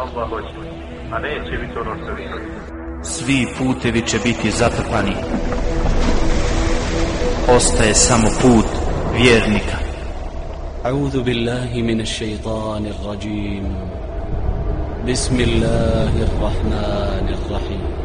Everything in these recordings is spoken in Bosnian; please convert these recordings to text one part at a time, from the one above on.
Allah hoće, a neće biti ono što vi Svi putevi će biti zatrpani. Ostaje samo put vjernika. أعوذ بالله من الشيطان الرجيم بسم الله الرحمن الرحيم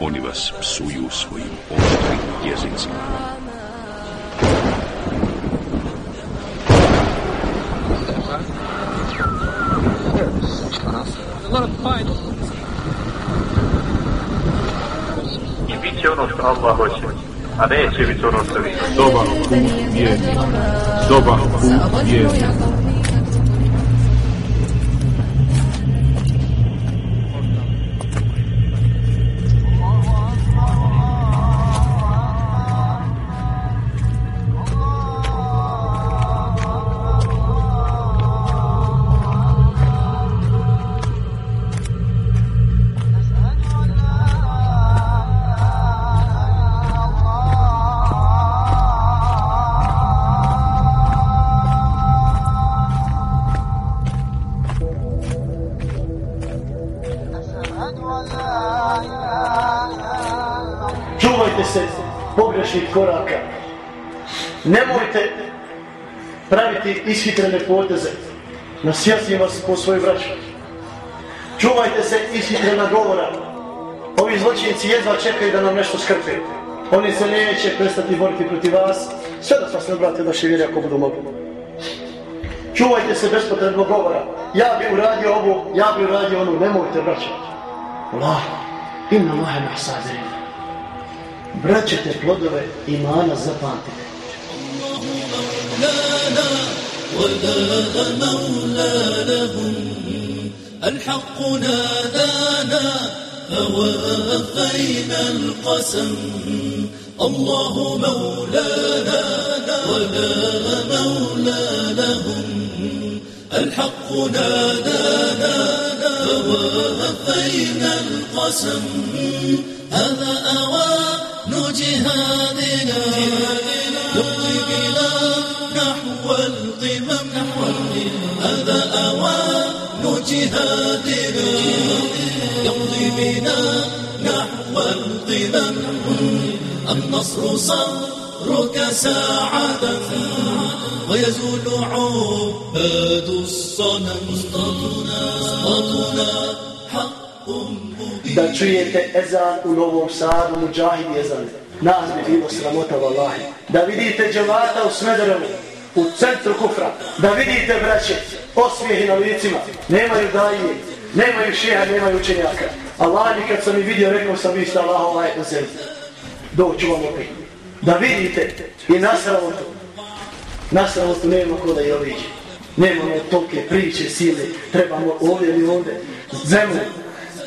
oni vas psuju svojim oštrim jezicima. I bit će ono što Allah hoće, a neće biti ono što vi Dobar put vjernika. Dobar put vjernika. Ishitrene poteze. Nasjasim vas po svoj vraću. Čuvajte se ishitrena govora. Ovi zločinci jedva čekaju da nam nešto skrpe. Oni se neće prestati boriti protiv vas, sve da vas ne obrate vaše vjere ako budu mogli. Čuvajte se bespotrebnog govora. Ja bi uradio ovo, ja bi uradio ono, nemojte vraćati. Allah, inna Allahe mahsadirin. Vraćate plodove imana zapamtite. مولى لهم الحق نادانا فوافينا القسم. الله مولانا ولا مولى لهم الحق نادانا فوافينا القسم. هذا أوان جهادنا يقضي بنا نحو القمم هذا أوان جهادنا يقضي بنا نحو القمم النصر صبرك ساعة ويزول عباد الصنم اسقطنا حق da čujete ezan u Novom Sadu, muđahid ezan. Nas bi bilo sramota vallahi. Da vidite džemata u Smederevu, u centru kufra. Da vidite braće, osmijehi na licima. Nemaju daje, nemaju šeha, nemaju učenjaka. Allah mi kad sam i vidio, rekao sam vi ste Allah ovaj na zemlji. Doću vam opet. Da vidite i na sramotu. Na sramotu nema ko da je oviđe. Nemamo tolke priče, sile. Trebamo ovdje ili ovdje. Zemlju,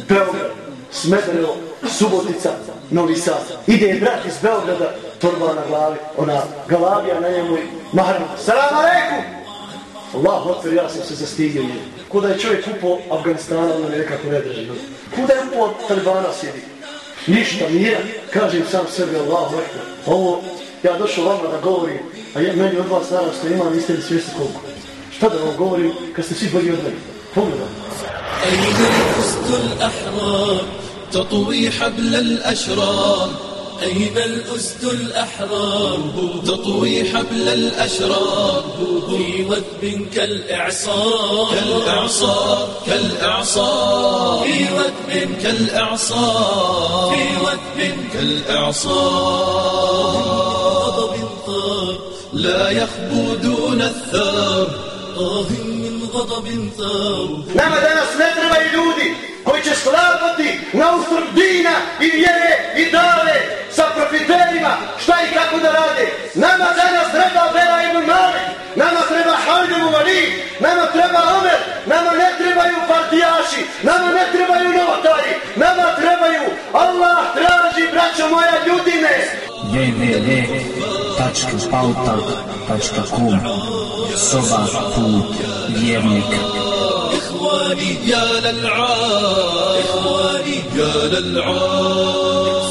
Beograd, Smederevo, Subotica, Novi Sad. Ide brat iz Beograda, torba na glavi, ona galavija na njemu i mahram. Salam alaikum! Allah otvori, ja sam se zastidio njemu. Kuda je čovjek upao Afganistana, ono nekako ne drži. Kuda je upao Talibana sjedi? Ništa, mira. Kažem sam sebi, Allah otvori. Ovo, ja došao vama da govorim, a ja, meni od vas naravno što ima, niste li svjesni koliko. Šta da vam govorim kad ste svi bolji od mene? Pogledam. أين الفست الأحرار تطوي حبل الأشرار. أين الأسد الأحرار؟ تطوي حبل الأشرار. في وثب كالإعصار. كالإعصار كالإعصار. في وثب كالإعصار. في وثب كالإعصار. غضب ثار لا يخبو دون الثار. آه غضب ثار Nama danas ne trebaju ljudi koji će sklapati na ustrb dina i vjere i dale sa profiterima šta i kako da rade. Nama danas treba Bela ibn Malik, nama treba Hajde Mali, nama treba Omer, nama ne trebaju partijaši, nama ne trebaju novotari, nama trebaju Allah traži, braćo moja, ljudine. www.pautalk.com Soba put vjernika إخواني يا للعار إخواني يا للعار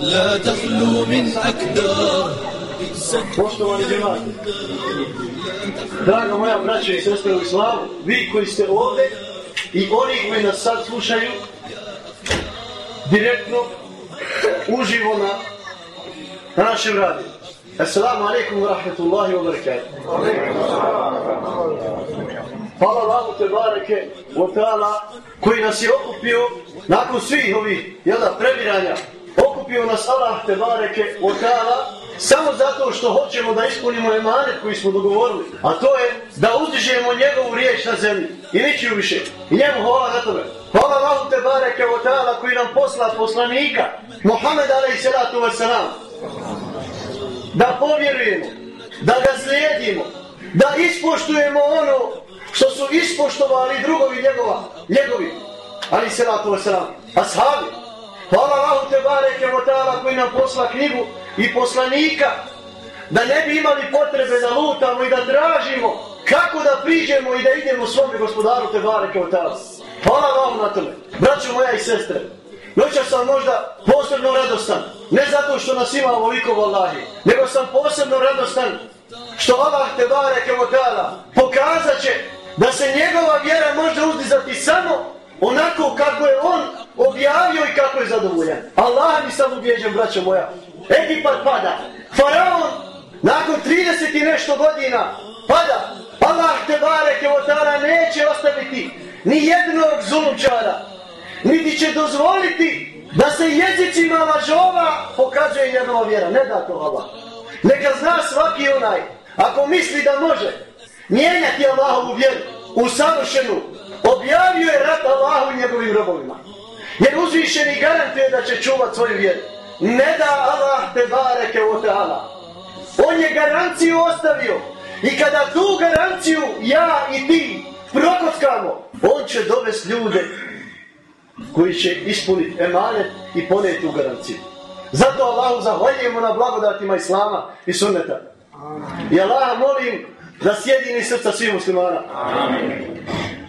لا تخلو من أكدار Poštovani džemat, draga moja braća i sestre u islamu, vi koji ste ovdje i oni koji nas sad slušaju direktno uživo na, na našem radiju. Assalamu alaikum wa rahmatullahi wa barakatuh. Hvala Allahu te bareke wa ta'ala koji nas je okupio nakon svih ovih jela, prebiranja. Okupio nas Allah te bareke wa ta'ala samo zato što hoćemo da ispunimo emanet koji smo dogovorili. A to je da uzdižemo njegovu riječ na zemlji. I ničiju više. I njemu hvala na tome. Hvala Allahu te bareke wa ta'ala koji nam posla poslanika. Muhammed alaih salatu wa salam da povjerujemo, da ga slijedimo, da ispoštujemo ono što su ispoštovali drugovi njegova, njegovi, ali se lako to sram, ashabi. Hvala Allahu te bareke motala koji nam posla knjigu i poslanika, da ne bi imali potrebe da lutamo i da tražimo kako da priđemo i da idemo svome gospodaru te bareke motala. Hvala vam na tome, braćo moja i sestre. Noća sam možda posebno radostan, ne zato što nas ima ovoliko vallahi, nego sam posebno radostan što Allah te bareke dala pokazat će da se njegova vjera može uzdizati samo onako kako je on objavio i kako je zadovoljan. Allah mi sam ubijeđen, braćo moja. Egipat pada. Faraon, nakon 30 i nešto godina, pada. Allah te bareke dala neće ostaviti ni jednog zulumčara, niti će dozvoliti da se jezicima lažova pokazuje njegova vjera. Ne da to Allah. Neka zna svaki onaj, ako misli da može mijenjati Allahovu vjeru u savršenu, objavio je rat Allahu i njegovim robovima. Jer uzvišeni garantuje da će čuvat svoju vjeru. Ne da Allah te bareke o teala. On je garanciju ostavio. I kada tu garanciju ja i ti prokockamo, on će dovesti ljude koji će ispuniti emanet i poneti u garanciju. Zato Allahu zahvaljujemo na blagodatima Islama i sunneta. I Allah molim da sjedini srca svih muslimana.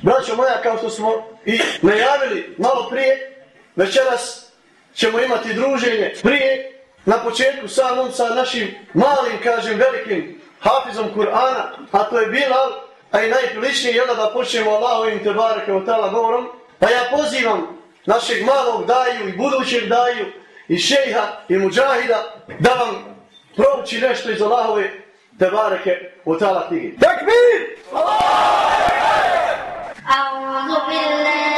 Braćo moja, kao što smo i najavili malo prije, večeras ćemo imati druženje prije, na početku samom sa našim malim, kažem, velikim hafizom Kur'ana, a to je Bilal, a i najpriličnije je da počnemo Allahovim tebareke o tala govorom, pa ja pozivam našeg malog daju i budućeg daju i šejha i muđahida da vam provuči nešto iz Allahove te bareke u tala knjige. Tekbir! Allah! Allah! Allah! Allah!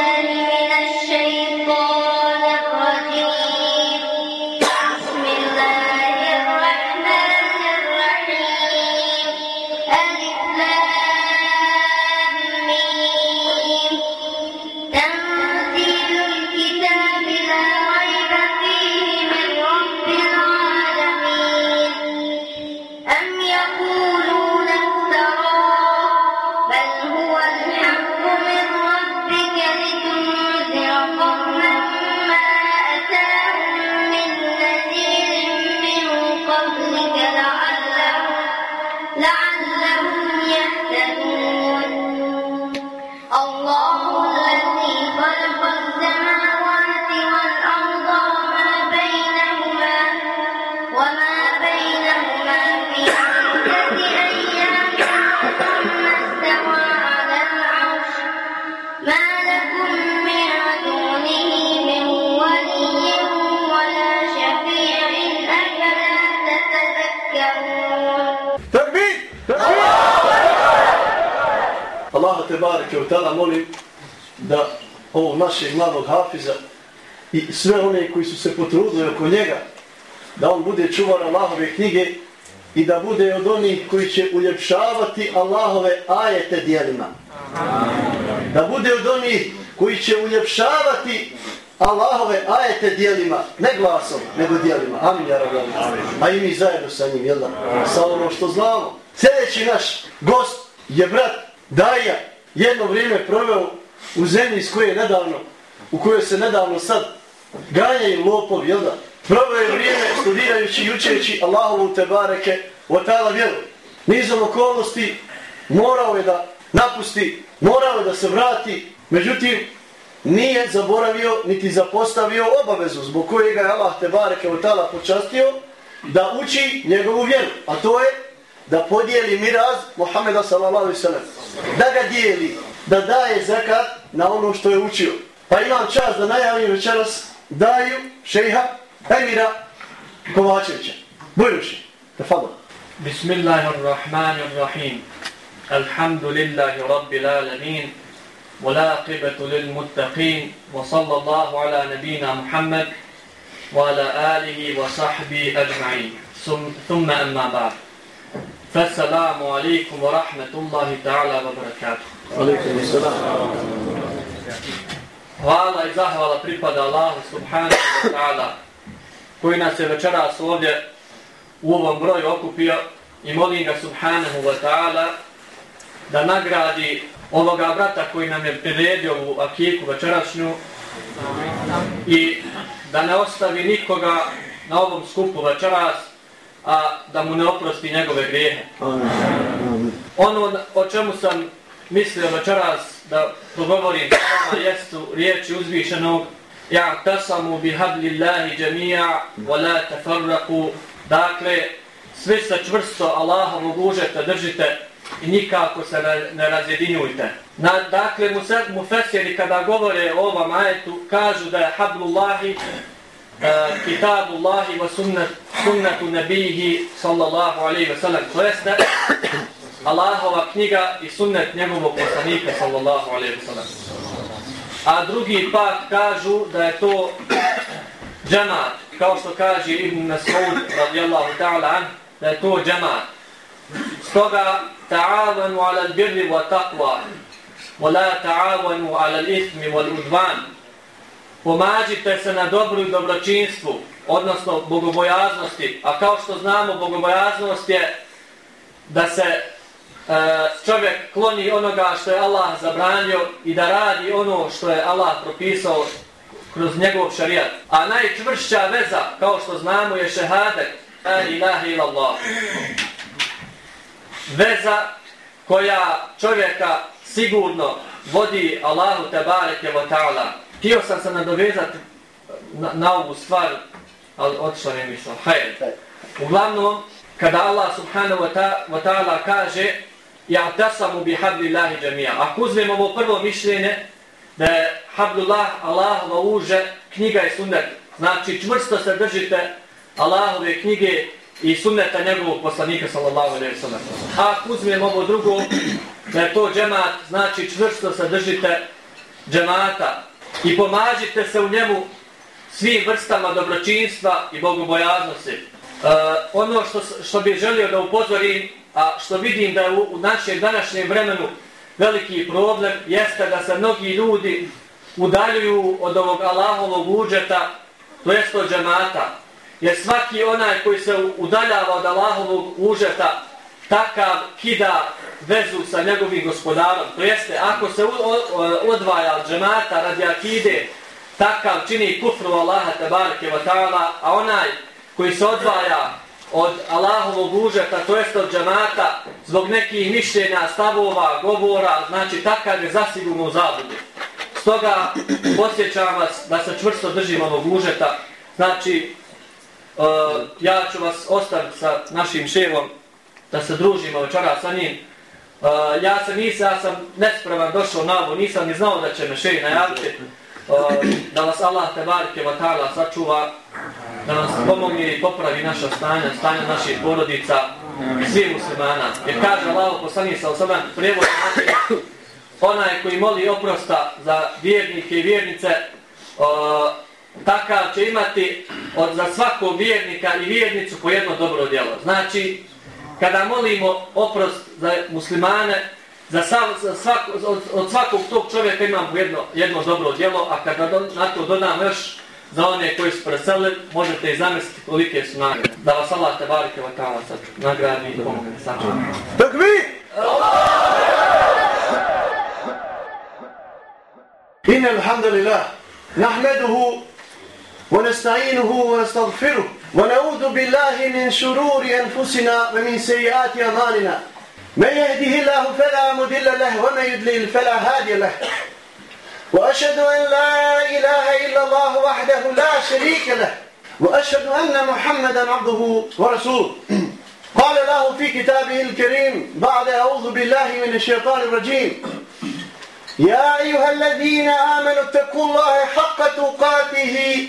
Ta'ala molim da ovog našeg mladog hafiza i sve one koji su se potrudili oko njega, da on bude čuvar Allahove knjige i da bude od onih koji će uljepšavati Allahove ajete dijelima. Da bude od onih koji će uljepšavati Allahove ajete dijelima, ne glasom, nego dijelima. Amin, ja rabim. A i mi zajedno sa njim, jel da? Sa ono što znamo. Sljedeći naš gost je brat Daja, jedno vrijeme proveo u zemlji iz koje je nedavno, u kojoj se nedavno sad ganjaju lopov, jel da? Proveo je vrijeme studirajući i učeći Allahovu te bareke o tala vjeru. Nizom okolnosti morao je da napusti, morao je da se vrati, međutim, nije zaboravio niti zapostavio obavezu zbog kojega je Allah te bareke o tala počastio da uči njegovu vjeru. A to je da podijeli miraz Muhammeda sallallahu alaihi sallam. Da ga dijeli, da daje zakat na ono što je učio. Pa imam čas da najavim večeras daju šeha Emira Kovačevića. Bujruši. Tafadol. Bismillahirrahmanirrahim. Alhamdulillahi rabbil alamin. والعاقبة للمتقين وصلى الله على نبينا محمد وعلى آله وصحبه أجمعين ثم أما بعد فالسلام عليكم ورحمة الله wa barakatuh. عليكم السلام Hvala i zahvala pripada Allahu subhanahu wa ta'ala koji nas je večeras ovdje u ovom broju okupio i molim ga subhanahu wa ta'ala da nagradi ovoga brata koji nam je priredio u akijeku večerašnju i da ne ostavi nikoga na ovom skupu večeras a da mu ne oprosti njegove grijehe. Ono o čemu sam mislio večeras da progovorim s jesu riječi uzvišenog Ja tasamu bi hablillahi džemija wa la tafarraku Dakle, svi se čvrsto Allahovog užeta držite i nikako se ne, ne razjedinjujte. Na, dakle, mu fesjeri kada govore o ovom ajetu, kažu da je hablullahi, kitabu kitabullahi wa sunnat, sunnatu nebihi, sallallahu alaihi wa sallam, to jeste, Allahova knjiga i sunnet njegovog poslanika, sallallahu alaihi wa sallam. A drugi pak kažu da je to džemat, kao što kaže Ibn Mas'ud, radijallahu ta'ala an, da je to džemat. Stoga, ta'avanu ala birri wa taqwa wa la ta'avanu ala al-ithmi wa al-udvan Pomađite se na dobru i dobročinstvu odnosno bogobojaznosti a kao što znamo bogobojaznost je da se e, čovjek kloni onoga što je Allah zabranio i da radi ono što je Allah propisao kroz njegov šarijat. A najčvršća veza, kao što znamo, je šehadet. La ilaha illallah veza koja čovjeka sigurno vodi Allahu tebareke wa ta'ala. Htio sam se nadovezati na, na ovu stvar, ali otišla mi misla. Hajde. Uglavnom, kada Allah subhanahu wa ta'ala kaže ja tasamu bi hablillahi džemija. Ako uzmemo ovo prvo mišljenje da je hablullah Allahova uže knjiga i sunnet. Znači čvrsto se držite Allahove knjige i sunneta njegovog poslanika sallallahu alejhi ve sellem. A ako uzmemo ovo drugo, da je to džemat, znači čvrsto se držite džemata i pomažite se u njemu svim vrstama dobročinstva i bogobojaznosti. E, ono što, što bih želio da upozorim, a što vidim da je u, u našem današnjem vremenu veliki problem, jeste da se mnogi ljudi udaljuju od ovog Allahovog uđeta, to jest od džemata. Jer svaki onaj koji se udaljava od Allahovog užeta, takav kida vezu sa njegovim gospodarom. To jeste, ako se odvaja od džemata radi akide, takav čini kufru Allaha tabarike wa ta'ala, a onaj koji se odvaja od Allahovog užeta, to jeste od džemata, zbog nekih mišljenja, stavova, govora, znači takav je zasigurno u zabudu. Stoga posjećam vas da se čvrsto držimo ovog užeta, znači Uh, ja ću vas ostaviti sa našim ševom da se družimo večera sa njim. Uh, ja se nisam, ja sam nespravan došao na ovo, nisam ni znao da će me šej najaviti. Uh, da vas Allah te barke vatala sačuva, da nas pomogne i popravi naša stanja, stanja naših porodica, svih muslimana. Jer kaže Allah poslani sa osobem, prijevod znači, onaj koji moli oprosta za vjernike i vjernice, uh, takav će imati od, za svakog vjernika i vjernicu po jedno dobro djelo. Znači, kada molimo oprost za muslimane, za, sav, za svak, od, od svakog tog čovjeka imamo jedno, jedno dobro djelo, a kada do, na to dodam još za one koji su preselili, možete i zamisliti kolike su nagrade. Da vas Allah te barike wa ta'ala sad nagradi i pomogne. Takvi! إن الحمد لله نحمده ونستعينه ونستغفره ونعوذ بالله من شرور أنفسنا ومن سيئات أمالنا من يهده الله فلا مضل له ومن يضلل فلا هادي له. وأشهد أن لا إله إلا الله وحده لا شريك له. وأشهد أن محمدا عبده ورسوله. قال له في كتابه الكريم بعد أعوذ بالله من الشيطان الرجيم. يا أيها الذين آمنوا اتقوا الله حق تقاته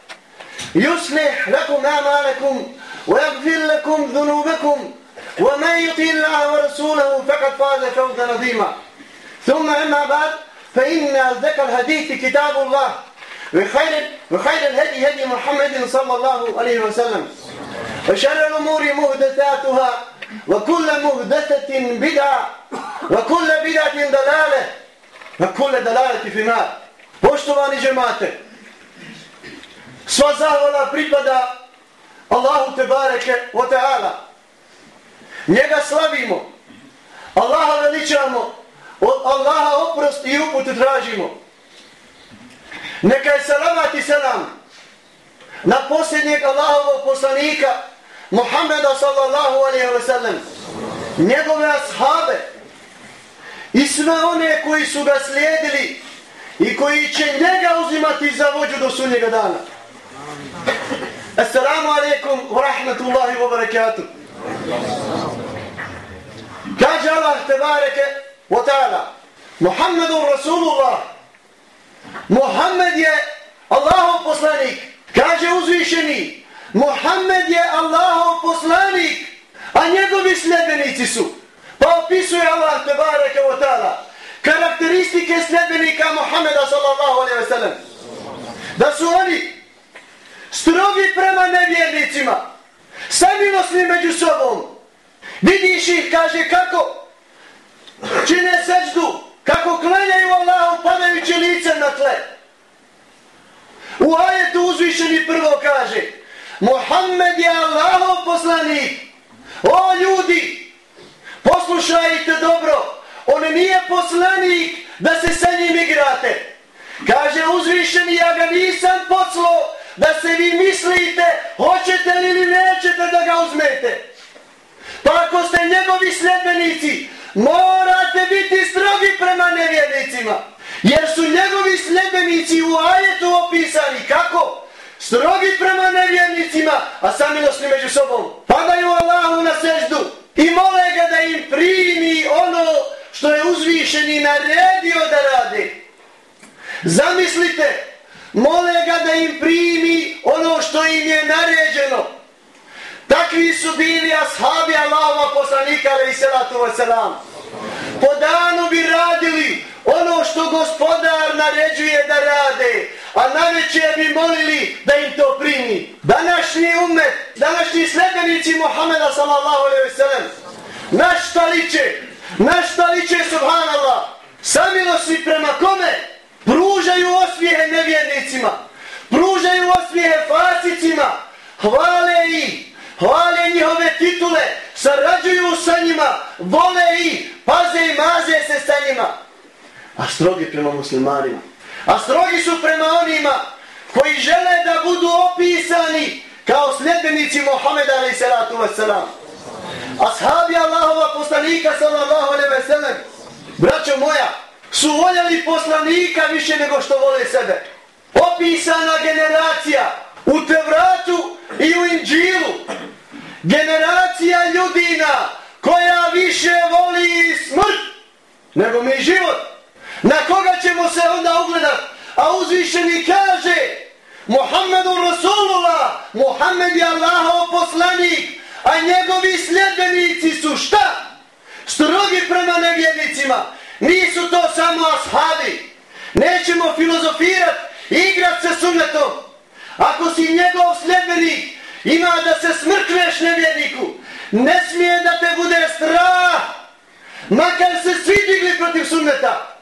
يصلح لكم أعمالكم ويغفر لكم ذنوبكم ومن يطع الله ورسوله فقد فاز فوزا عظيما ثم أما بعد فإن أصدق الحديث كتاب الله وخير وخير الهدي هدي محمد صلى الله عليه وسلم وشر الأمور محدثاتها وكل محدثة بدعة وكل بدعة ضلالة وكل دلالة في النار Poštovani džemate, sva zahvala pripada Allahu te bareke wa ta'ala. Njega slavimo, Allaha veličamo, od Allaha oprost i uput tražimo. Neka je salavat i selam na posljednjeg Allahovog poslanika Muhammeda sallallahu alaihi wa sallam, njegove ashabe i sve one koji su ga slijedili i koji će njega uzimati za vođu do sunnjega dana. Assalamu alaikum wa rahmatullahi wa barakatuh. Kaže Allah tebareke wa ta'ala Muhammedun Rasulullah Muhammed je Allahov poslanik. Kaže uzvišeni Muhammed je Allahov poslanik a njegovi sljedbenici su pa opisuje Allah tebareke wa ta'ala karakteristike sljedbenika Muhammeda sallallahu alaihi wa sallam da su oni strogi prema nevjernicima, samilosni među sobom. Vidiš ih, kaže, kako čine seđdu, kako klenjaju Allahu padajući lice na tle. U ajetu uzvišeni prvo kaže, Mohamed je Allahov poslanik. O ljudi, poslušajte dobro, on nije poslanik da se sa njim igrate. Kaže uzvišeni, ja ga nisam poslao da se vi mislite hoćete li ili nećete da ga uzmete. Pa ako ste njegovi sljedbenici, morate biti strogi prema nevjernicima. Jer su njegovi sljedbenici u ajetu opisani kako? Strogi prema nevjernicima, a samilosni među sobom. Padaju Allahu na seždu i mole ga da im primi ono što je uzvišeni naredio da rade. Zamislite, mole ga da im primi ono što im je naređeno. Takvi su bili ashabi Allahova poslanika, ali i salatu wasalam. Po danu bi radili ono što gospodar naređuje da rade, a na bi molili da im to primi. Današnji umet, današnji sledbenici Muhameda sallallahu alaihi wasalam, naš šta liče, naš šta liče subhanallah, samilosti prema kome? Nevjernicima, pružaju osmijehe fasicima, hvale ih, hvale njihove titule, sarađuju sa njima, vole ih, paze i maze se sa njima. A strogi prema muslimanima. A strogi su prema onima koji žele da budu opisani kao sljedbenici Mohameda alaih salatu wasalam. Ashabi Allahova poslanika sallallahu alaihi wasalam. Braćo moja, su voljeli poslanika više nego što vole sebe. Opisana generacija u Tevratu i u Inđilu. Generacija ljudina koja više voli smrt nego mi život. Na koga ćemo se onda ugledati? A uzvišeni kaže Muhammedu Rasulullah, Muhammed je Allahov poslanik, a njegovi sljedbenici su šta? Strogi prema nevjednicima. Nisu to samo ashabi. Nećemo filozofirat, igrat se sunnetom. Ako si njegov sljedbenik, ima da se smrkneš nevjerniku. Ne smije da te bude strah. Makar se svi digli protiv sunneta.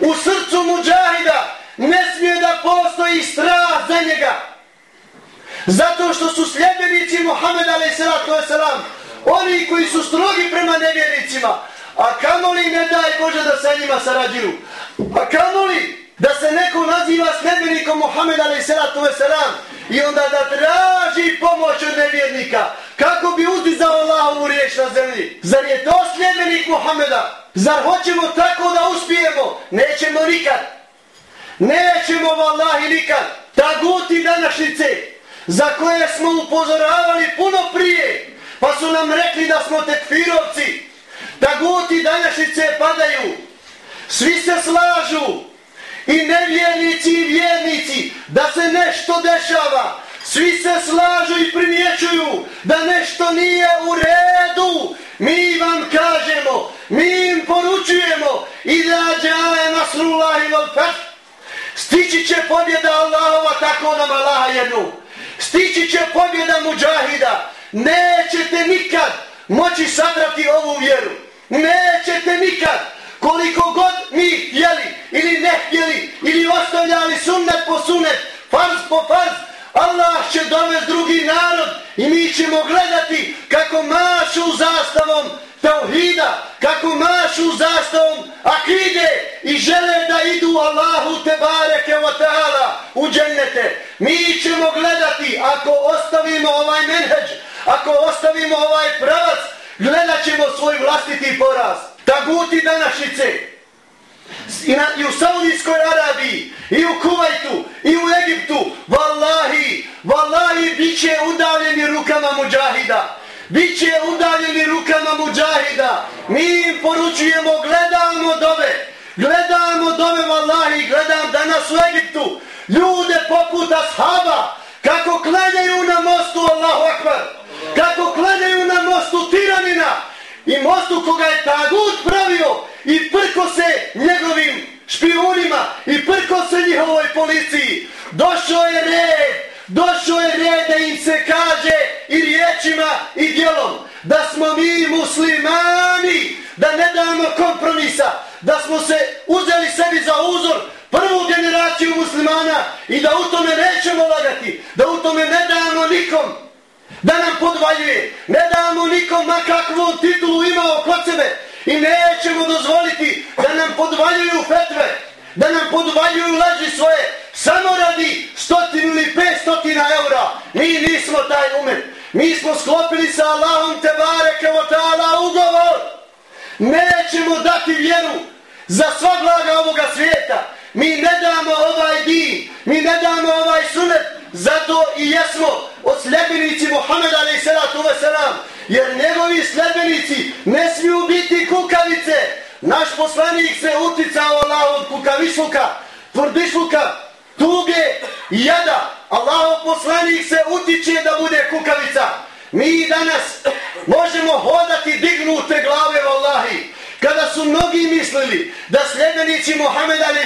U srcu muđahida ne smije da postoji strah za njega. Zato što su sljedbenici Muhammed a.s. Oni koji su strogi prema nevjernicima. A kamoli ne daj Bože da sa njima sarađuju. A kamoli da se neko naziva sljedbenikom Muhammed veselam I onda da traži pomoć od nevjernika. Kako bi uzdizao Allahovu riječ na zemlji? Zar je to sljedbenik Muhammeda? Zar hoćemo tako da uspijemo? Nećemo nikad. Nećemo vallahi nikad. Taguti današnjice za koje smo upozoravali puno prije. Pa su nam rekli da smo tekfirovci. Taguti današnjice padaju. Svi se slažu. I nevjernici i vjernici da se nešto dešava. Svi se slažu i primjećuju da nešto nije u redu. Mi vam kažemo, mi im poručujemo i da džaje nasrullahi vol fat. Stići će pobjeda Allahova tako nam Allaha jednu. Stići će pobjeda muđahida. Nećete nikad moći sadrati ovu vjeru. Nećete nikad koliko god mi htjeli ili ne htjeli ili ostavljali sunnet po sunnet, farz po farz, Allah će dovesti drugi narod i mi ćemo gledati kako mašu zastavom tauhida, kako mašu zastavom akide i žele da idu Allahu te bareke wa ta'ala u džennete. Mi ćemo gledati ako ostavimo ovaj menheđ, ako ostavimo ovaj pravac, gledat ćemo svoj vlastiti poraz. Taguti današnjice, i, na, i u Saudijskoj Arabiji, i u Kuvajtu, i u Egiptu, vallahi, vallahi, bit će udavljeni rukama muđahida. Biće udaljeni rukama muđahida. Mi im poručujemo, gledamo dove, gledamo dove, vallahi, gledam danas u Egiptu, ljude poput ashaba, kako klanjaju na mostu Allahu Akbar, kako klanjaju na mostu tiranina, i mostu koga je tagut pravio i prko se njegovim špionima i prko se njihovoj policiji. Došao je red, došao je red da im se kaže i riječima i djelom da smo mi muslimani, da ne damo kompromisa, da smo se uzeli sebi za uzor prvu generaciju muslimana i da u tome nećemo lagati, da u tome ne damo nikom da nam podvaljuje. Ne damo nikom na kakvu titulu imao kod sebe i nećemo dozvoliti da nam podvaljuju fetve, da nam podvaljuju laži svoje samo radi stotinu ili pet stotina eura. Mi nismo taj umet. Mi smo sklopili sa Allahom te bareke o ta'ala ugovor. Nećemo dati vjeru za sva blaga ovoga svijeta. Mi ne damo ovaj din, mi ne damo ovaj sunet, zato i jesmo od sljedbenici salatu wasalam, Jer njegovi sljedbenici ne smiju biti kukavice. Naš poslanik se uticao Allah od kukavišluka, tvrdišluka, tuge i jada. Allahov poslanik se utiče da bude kukavica. Mi danas možemo hodati dignute glave vallahi. Kada su mnogi mislili da sljedbenici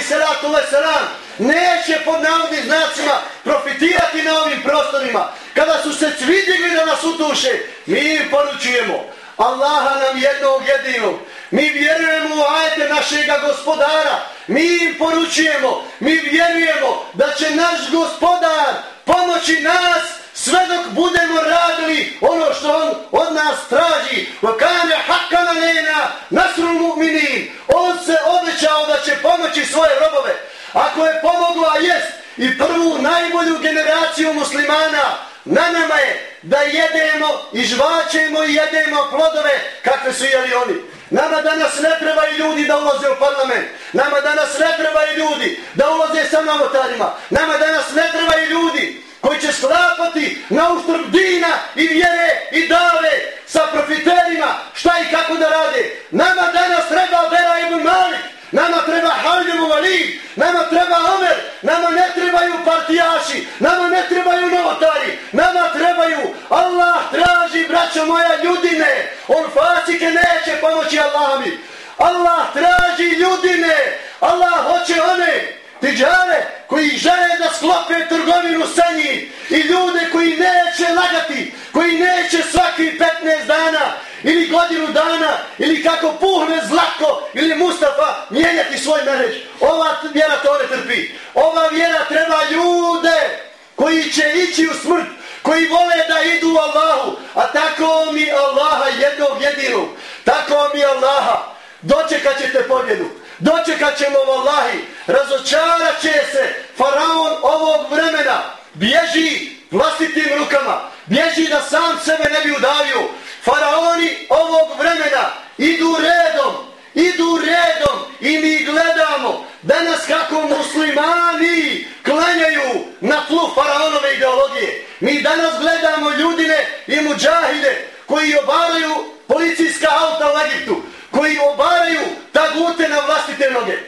salatu wasalam neće pod navodnim znacima profitirati na ovim prostorima, kada su se svi digli da nas utuše, mi im poručujemo, Allaha nam jednog jedinog, mi vjerujemo u ajete našega gospodara, mi im poručujemo, mi vjerujemo da će naš gospodar pomoći nas sve dok budemo radili ono što on od nas traži. Vakane hakana lena nasru mu'minin. On se obećao da će pomoći svoje robove. Ako je pomogla, jest, i prvu najbolju generaciju muslimana, na nama je da jedemo i žvačemo i jedemo plodove kakve su jeli oni. Nama danas ne trebaju ljudi da ulaze u parlament. Nama danas ne trebaju ljudi da ulaze sa novotarima. Nama danas ne trebaju ljudi koji će sklapati na uštrb dina i vjere i dave sa profiterima šta i kako da rade. Nama danas treba Bera ibn Malik, nama treba Haljumu Valid, nama treba Omer, nama ne trebaju partijaši, nama ne trebaju novotari, nama trebaju Allah traži, braćo moja, ljudine, on fasike neće pomoći Allahami. Allah traži ljudine, Allah hoće one, tiđare koji žele da sklope trgovinu sa njim i ljude koji neće lagati, koji neće svaki 15 dana ili godinu dana ili kako puhne zlatko ili Mustafa mijenjati svoj merež. Ova vjera to ne trpi. Ova vjera treba ljude koji će ići u smrt, koji vole da idu u Allahu, a tako mi Allaha jednog jedinog, tako mi Allaha, dočekat ćete pobjedu. Dočekat ćemo vallahi, razočarat će se faraon ovog vremena, bježi vlastitim rukama, bježi da sam sebe ne bi udavio. Faraoni ovog vremena idu redom, idu redom i mi gledamo danas kako muslimani klanjaju na tlu faraonove ideologije. Mi danas gledamo ljudine i muđahide koji obaraju policijska auta u Egiptu, koji obaraju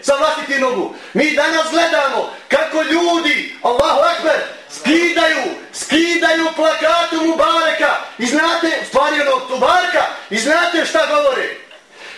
sa vlastiti nogu. Mi danas gledamo kako ljudi, Allahu Akbar, skidaju, skidaju plakatu Mubareka i znate, stvari onog Tubarka, i znate šta govore.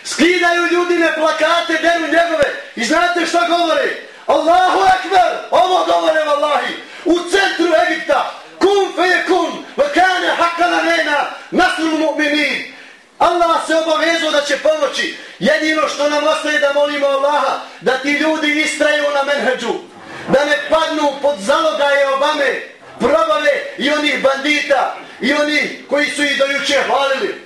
Skidaju ljudine plakate, deru njegove, i znate šta govore. Allahu Akbar, ovo govore vallahi, u centru Egipta, kun fe kum, vakane hakana nena, nasru mu'minin, Allah se obavezao da će pomoći. Jedino što nam ostaje da molimo Allaha, da ti ljudi istraju na menheđu, da ne padnu pod zalogaje Obame, probave i onih bandita, i oni koji su ih dojuče hvalili.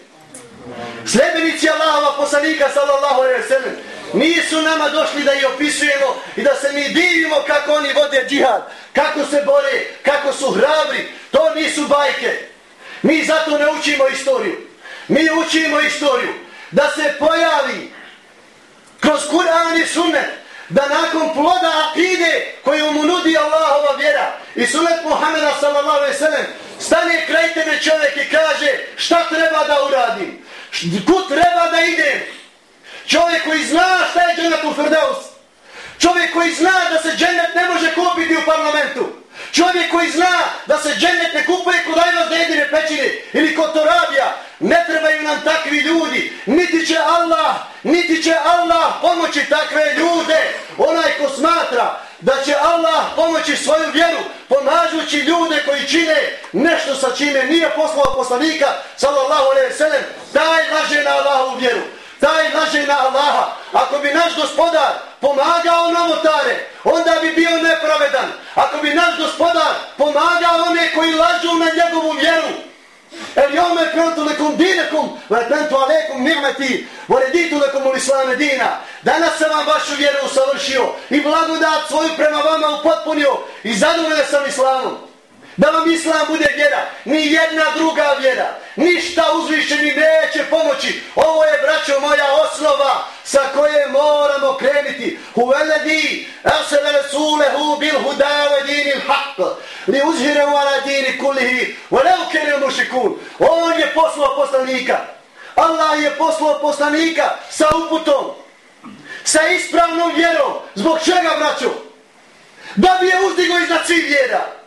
Sljedbenici Allahova poslanika, sallallahu alaihi sallam, nisu nama došli da ih opisujemo i da se mi divimo kako oni vode džihad, kako se bore, kako su hrabri. To nisu bajke. Mi zato ne učimo istoriju. Mi učimo istoriju da se pojavi kroz Kur'an i Sunnet da nakon ploda akide koju mu nudi Allahova vjera i Sunnet Muhammeda sallallahu alaihi sallam stane kraj tebe čovjek i kaže šta treba da uradim, kud treba da idem. Čovjek koji zna šta je džennet u Firdaus. Čovjek koji zna da se džennet ne može kupiti u parlamentu. Čovjek koji zna da se džennet ne kupuje kod ajva zedine pećine ili kod Torabija. Ne trebaju nam takvi ljudi. Niti će Allah, niti će Allah pomoći takve ljude. Onaj ko smatra da će Allah pomoći svoju vjeru pomažući ljude koji čine nešto sa čime nije poslao poslanika sallallahu alaihi sallam. Taj laže na Allahu vjeru taj laže na Allaha. Ako bi naš gospodar pomagao namotare, onda bi bio nepravedan. Ako bi naš gospodar pomagao one koji lažu na njegovu vjeru, El jome prontu lekum dinekum, vretentu alekum ni'meti, voreditu lekum ulislame dina. Danas sam vam vašu vjeru usavršio i blagodat svoju prema vama upotpunio i zadovoljan sam islamom. Da vam islam bude vjera, ni jedna druga vjera, ništa uzvišeni neće pomoći. Ovo je, braćo moja, osnova sa koje moramo krenuti. Huveledi, arsele rasulehu bil hudave dinil haq, li uzhire ala dini kulihi, volev kere mušikun. On je poslao poslanika. Allah je poslao poslanika sa uputom, sa ispravnom vjerom. Zbog čega, braćo? Da bi je uzdigo iznad svih vjera.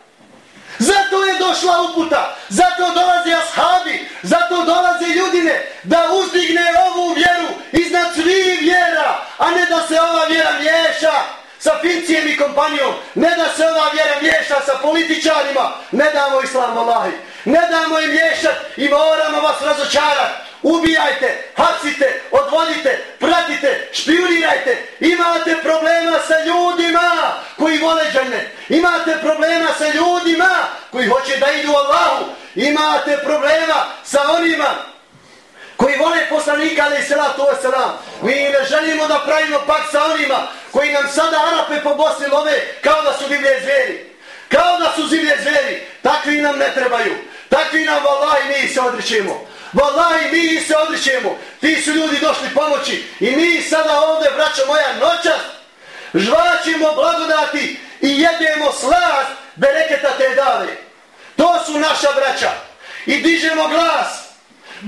Zato je došla uputa, zato dolaze ashabi, zato dolaze ljudine da uzdigne ovu vjeru iznad svih vjera, a ne da se ova vjera miješa sa fincijem i kompanijom, ne da se ova vjera miješa sa političarima, ne damo islam Allahi, ne damo im lješat i moramo vas razočarati ubijajte, hapsite, odvodite, pratite, špionirajte. Imate problema sa ljudima koji vole džene. Imate problema sa ljudima koji hoće da idu Allahu. Imate problema sa onima koji vole poslanika, ali i salatu wasalam. Mi ne želimo da pravimo pak sa onima koji nam sada Arape po Bosni love kao da su divlje zveri. Kao da su zivlje zveri. Takvi nam ne trebaju. Takvi nam, vallahi, mi se odričimo. Wallahi, mi se odričemo. ti su ljudi došli pomoći i mi sada ovdje, braćo moja, noćas žvačimo blagodati i jedemo slast bereketa te dave. To su naša braća. I dižemo glas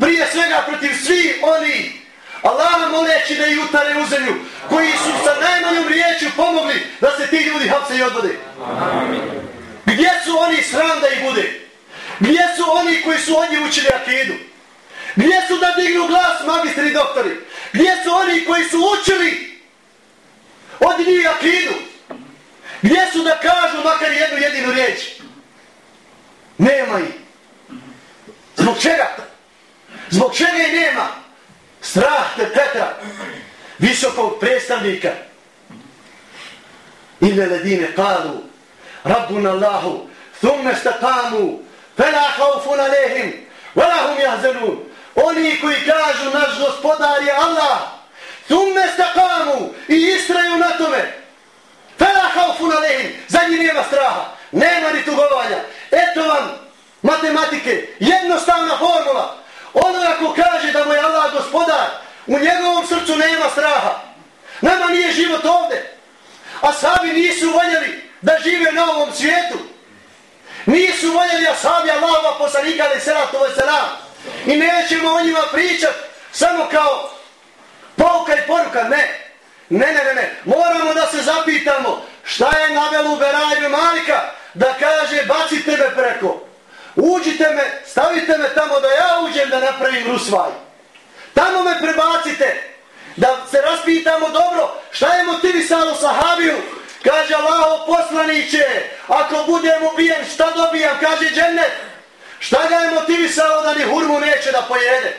prije svega protiv svi oni Allah moleći da i utare u zemlju koji su sa najmanjom riječju pomogli da se ti ljudi hapse i odvode. Gdje su oni sram da ih bude? Gdje su oni koji su od njih učili akidu? Gdje su da dignu glas magistri i doktori? Gdje su oni koji su učili od njih akidu? Gdje su da kažu makar jednu jedinu riječ? Nema ih. Zbog čega? Zbog čega i nema? Strah te Petra, visokog predstavnika. Ile ledine kalu, Rabbuna Allahu, thumme stakamu, fela haufun alehim, velahum jahzenun. Oni koji kažu naš gospodar je Allah, thumme stakamu i istraju na tome, fela haufun alehim, za njih nema straha, nema ni tugovanja. Eto vam matematike, jednostavna formula, Ono ako kaže da mu je Allah gospodar, u njegovom srcu nema straha. Nama nije život ovde. A sabi nisu voljeli da žive na ovom svijetu. Nisu voljeli ashabi Allahova poslanika ali salatu wasalam. I nećemo o njima pričat samo kao pouka i poruka. Ne. Ne, ne, ne, ne. Moramo da se zapitamo šta je navelo u Malika da kaže bacite me preko. Uđite me, stavite me tamo da ja uđem da napravim rusvaj. Tamo me prebacite, da se raspitamo dobro, šta je motivisalo sahabiju? Kaže Allaho poslaniće, ako budem ubijen, šta dobijam? Kaže džennet. Šta ga je motivisalo da ni hurmu neće da pojede?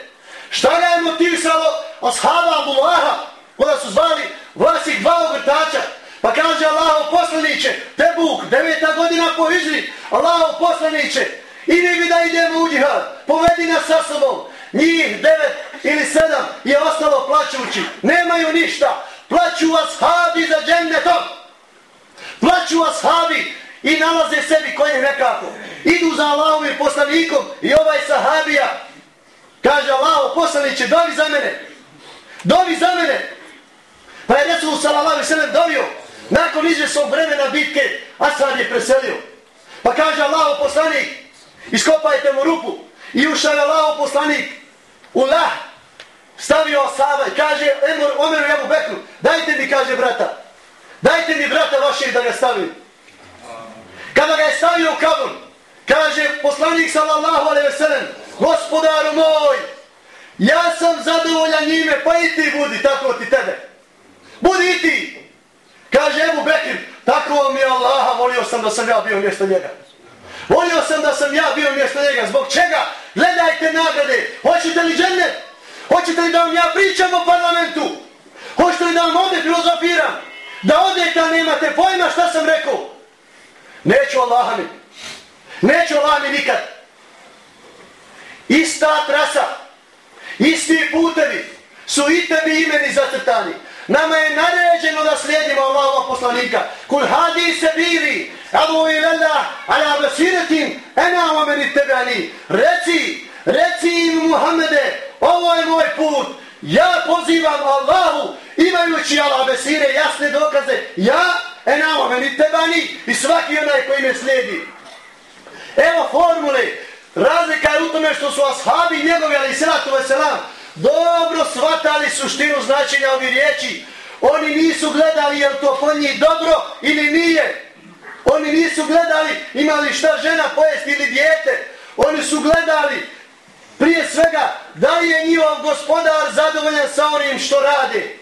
Šta ga je motivisalo ashaba Abdullaha, koda su zvali vlasih dva ogrtača? Pa kaže Allaho poslaniće, Tebuk, deveta godina po izri, Allaho poslaniće, I mi bi da idemo u džihad. Povedi nas sa sobom. Njih devet ili sedam je ostalo plaćući. Nemaju ništa. Plaću ashabi za džennetom. Plaću ashabi i nalaze sebi koje nekako. Idu za Allahom i poslanikom i ovaj sahabija kaže Allaho poslaniće dovi za mene. Dovi za mene. Pa je Resul sallallahu sallam dovio. Nakon izvjesnog vremena bitke Asad je preselio. Pa kaže Allaho poslanik iskopajte mu rupu i ušao je Allaho poslanik u lah stavio Asaba i kaže Omeru Jabu Bekru dajte mi kaže brata dajte mi brata vašeg da ga stavim kada ga je stavio u kabun, kaže poslanik sallallahu alaihi ve sellem gospodaru moj ja sam zadovoljan njime pa i ti budi tako ti tebe budi i ti kaže Ebu Bekir tako mi je Allaha volio sam da sam ja bio mjesto njega Volio sam da sam ja bio mjesto njega. Zbog čega? Gledajte nagrade. Hoćete li džennet? Hoćete li da vam ja pričam o parlamentu? Hoćete li da vam ovdje filozofiram? Da odete, a nemate pojma šta sam rekao? Neću Allaha mi. Neću Allah mi nikad. Ista trasa. Isti putevi su i tebi imeni zacrtani. Nama je naređeno da slijedimo Allahova poslanika. Kul hadi se bili, adu i lalla, ala basiretim, ena wa meni tebani. Reci, reci im Muhammede, ovo je moj put. Ja pozivam Allahu, imajući Allah besire, jasne dokaze. Ja, enamo, meni tebani, i svaki onaj koji me slijedi. Evo formule, razlika je u tome što su ashabi njegovi, ali salatu veselam, dobro shvatali suštinu značenja ovi riječi. Oni nisu gledali je to po njih dobro ili nije. Oni nisu gledali imali šta žena pojesti ili dijete. Oni su gledali prije svega da li je njihov gospodar zadovoljan sa onim što rade.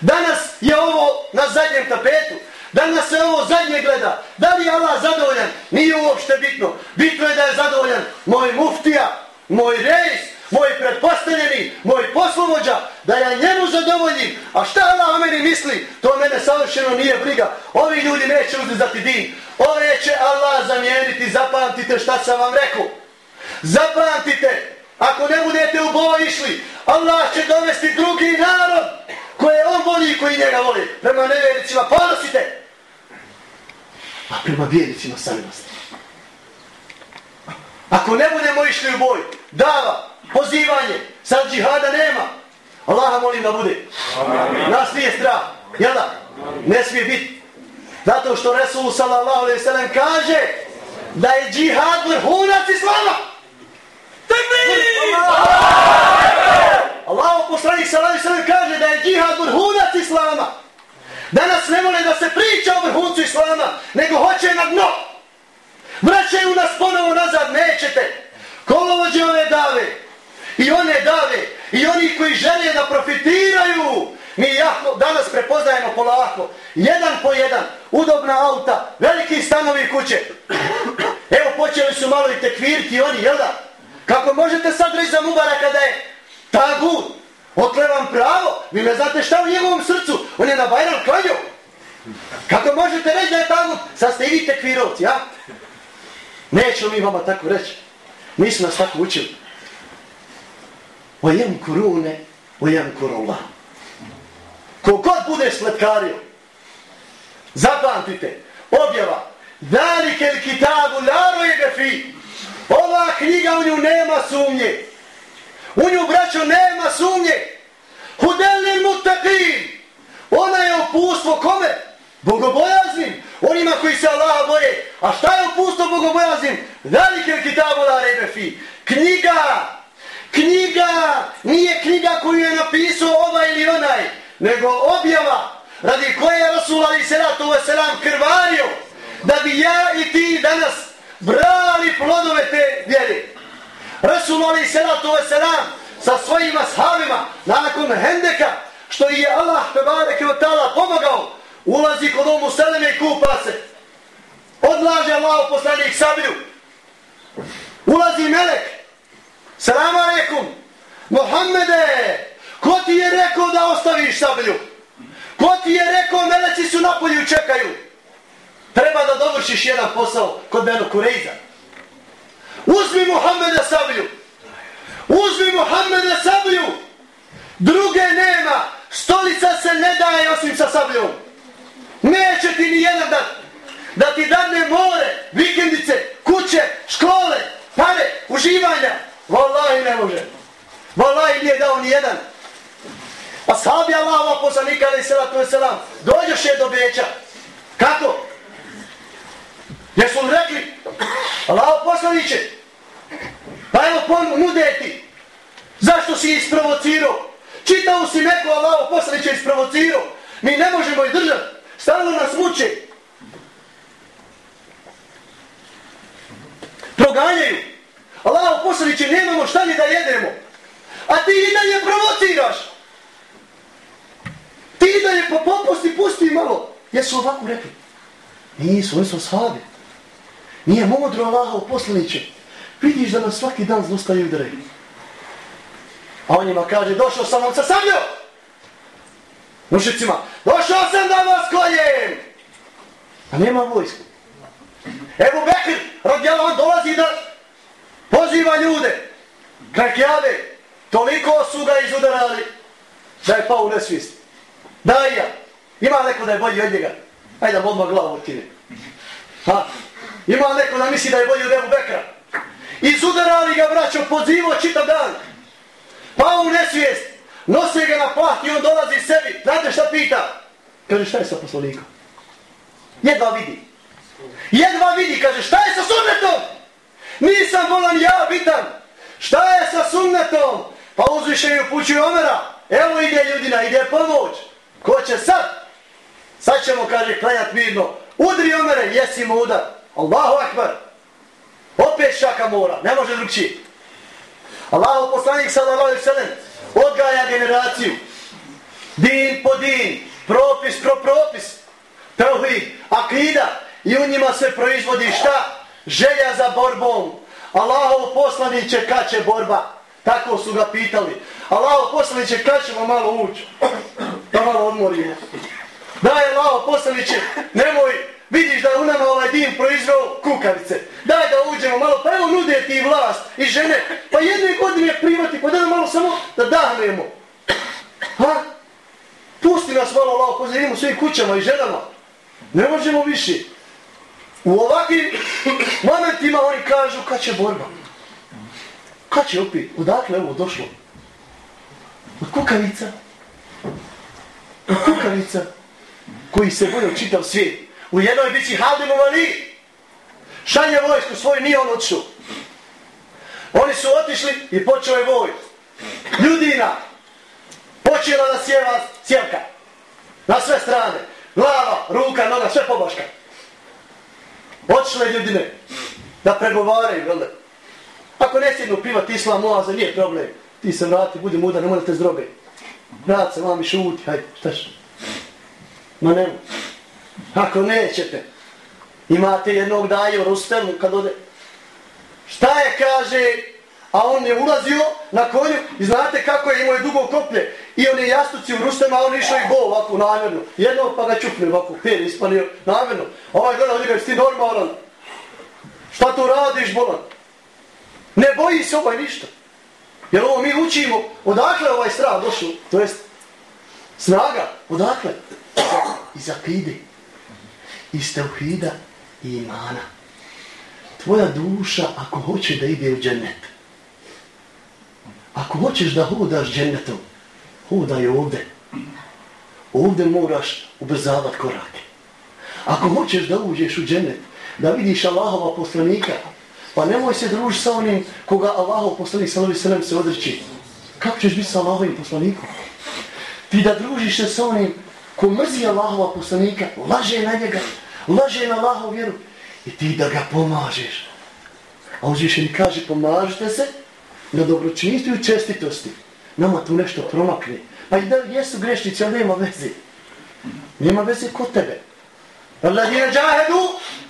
Danas je ovo na zadnjem tapetu. Danas se ovo zadnje gleda. Da li je Allah zadovoljan? Nije uopšte bitno. Bitno je da je zadovoljan moj muftija, moj rejs, moj pretpostavljeni, moj poslovođa, da ja njemu zadovoljim. A šta Allah o meni misli? To mene savršeno nije briga. Ovi ljudi neće uzizati din. Ove će Allah zamijeniti. Zapamtite šta sam vam rekao. Zapamtite. Ako ne budete u boj išli, Allah će dovesti drugi narod koje on voli i koji njega voli. Prema nevjericima ponosite. A prema vjericima samilosti. Ako ne budemo išli u boj, dava, pozivanje, sad džihada nema. Allaha molim da bude. Nas nije strah. Jel da? Ne smije biti. Zato što Resul sallallahu alaihi sallam kaže da je džihad vrhunac islama. Tekbir! Allah poslanik sallallahu alejhi ve sellem kaže da je džihad vrhunac islama. Danas ne vole da se priča o vrhuncu islama, nego hoće na dno. Vraćaju nas ponovo nazad, nećete. Kolovođe ove dave i one dave i oni koji žele da profitiraju. Mi jako danas prepoznajemo polako. Jedan po jedan, udobna auta, veliki stanovi kuće. Evo počeli su malo i tekvirti oni, jel da? Kako možete sad reći za Mubara kada je tagut? Otle vam pravo, vi ne znate šta u njegovom srcu, on je na Bajram klanio. Kako možete reći da je tagut? Sad ste i vi tekvirovci, ja? Nećemo mi vama tako reći. Nisu nas tako učili. Ojem kurune, ojem kurula. Kogod bude sletkario, zapamtite, objava, dalike il kitabu, laro je gefi, ova knjiga u nju nema sumnje. U nju, braćo, nema sumnje. Hudelin mutaqin. Ona je opustvo kome? Bogobojaznim. Onima koji se Allaha boje. A šta je opustvo bogobojaznim? Velike kitabu la rebefi. Knjiga. Knjiga. Nije knjiga koju je napisao ovaj ili onaj. Nego objava. Radi koje je Rasul Ali Seratu Veselam krvario. Da bi ja i ti danas brali plodove te vjere. Rasul Ali Seratu Veselam sa svojim ashabima nakon Hendeka što je Allah Tebareke od Tala pomagao ulazi kod omu Seleme i kupa se. Odlaže Allah poslanik sablju. Ulazi Melek. Salam alaikum. Mohamede, ko ti je rekao da ostaviš sablju? Ko ti je rekao meleci su na polju čekaju? Treba da dovršiš jedan posao kod Beno Kureiza. Uzmi Muhammeda sablju. Uzmi Muhammeda sablju. Druge nema. Stolica se ne daje osim sa sabljom. Neće ti ni jedan dat. Da ti dadne more, vikendice, kuće, škole, pare, uživanja. Wallahi ne može. Wallahi nije dao ni jedan. A sabi Allah, poslanika, ali salatu selam, dođeš je do Beća. Kako? Jesu li rekli? Allaho poslaniće. Pa evo ponude ti. Zašto si isprovocirao? Čitao si neko Allaho poslaniće isprovocirao. Mi ne možemo ih držati. Stalno nas muče. Proganjaju. Allaho poslaniće nemamo šta ni da jedemo. A ti i dalje provociraš. Ti da je po popusti pusti malo. Jesu ovako rekli? Nisu, oni su sahabi. Nije modro Allah poslaniće. Vidiš da nas svaki dan zlostaju udare. A on njima kaže, došao sam vam sa samljom. Mušicima, došao sam da vas koljem. A nema vojsku. Evo Bekir, radjala on dolazi da poziva ljude. Kraj toliko su ga izudarali da je pao u nesvist. Daj ja, ima neko da je bolji od njega. Ajde da odmah glavu otine. Ha? Ima neko da misli da je bolji od Ebu Bekra. Izudarali ga, braćo, pozivo čitav dan. Pa u nesvijest. Nose ga na plah i on dolazi sebi. Znate šta pita? Kaže, šta je sa poslanikom? Jedva vidi. Jedva vidi, kaže, šta je sa sunnetom? Nisam volan ja bitan. Šta je sa sunnetom? Pa uzviše i upućuje Omera. Evo ide ljudina, ide pomoć. Ko će sad? Sad ćemo, kaže, klanjat mirno. Udri Omere, jesi mu udar. Allahu akbar. Opet šaka mora, ne može drugčije. Allahu poslanik sallallahu alaihi sallam odgaja generaciju. Din po din, propis pro propis. Tauhid, akida. I u njima se proizvodi šta? Želja za borbom. Allahu poslaniće kad će borba? Tako su ga pitali. Allahu poslaniće kad ćemo malo ući? Da malo odmorimo. Daj Allahu poslaniće, nemoj Vidiš da u nama ovaj dim proizveo kukavice. Daj da uđemo malo, pa evo nude ti vlast i žene. Pa jedne godine primati, pa da malo samo da dahnemo. Ha? Pusti nas malo lao, pozirimo svojim kućama i ženama. Ne možemo više. U ovakvim momentima oni kažu kad će borba. Kad će opet? Odakle ovo došlo? Od kukavica. Od kukavica. Koji se boje čitav svijet. U jednoj bići Haldinu Vali. Šalje vojsku svoj, nije on odšao. Oni su otišli i počeo je voj. Ljudina. Počela da sjeva sjevka. Na sve strane. Glava, ruka, noga, sve poboška. Otišle ljudine. Da pregovaraju, jel? Ako ne sjednu pivat islam, oaza, nije problem. Ti se vrati, budi muda, ne morate zdrobe. Vrat se vam i šuti, hajde, šta što? Ma nemoj. Ako nećete, imate jednog daje u Rustemu kad ode. Šta je, kaže, a on je ulazio na konju i znate kako je imao je dugo koplje i on je jastuci u Rustemu, a on išao i bol ovako namjerno. Jedno pa ga čupne ovako, per ispanio namjerno. Ovaj gleda, on je ti normalan. Šta tu radiš, bolan? Ne boji se ovaj ništa. Jer ovo mi učimo, odakle ovaj strah došao, to jest snaga, odakle? Iz akide, iz teuhida i imana. Tvoja duša, ako hoće da ide u džennet, ako hoćeš da hodaš džennetom, hodaj ovde. Ovde moraš ubrzavati korake. Ako hoćeš da uđeš u džennet, da vidiš Allahova poslanika, Pa nemoj se družiti sa onim koga Allahov poslanik sallallahu alejhi ve sellem se odriči. Kako ćeš biti sa Allahovim poslanikom? Ti da družiš se sa onim ko mrzi Allahova poslanika, laže na njega, laže na Allahovu vjeru i ti da ga pomažeš. A uzvišen kaže pomažite se na dobročinstvu i čestitosti. Nama tu nešto promakne. Pa i da jesu grešnici, ali nema veze. Nema veze kod tebe. Alladine džahedu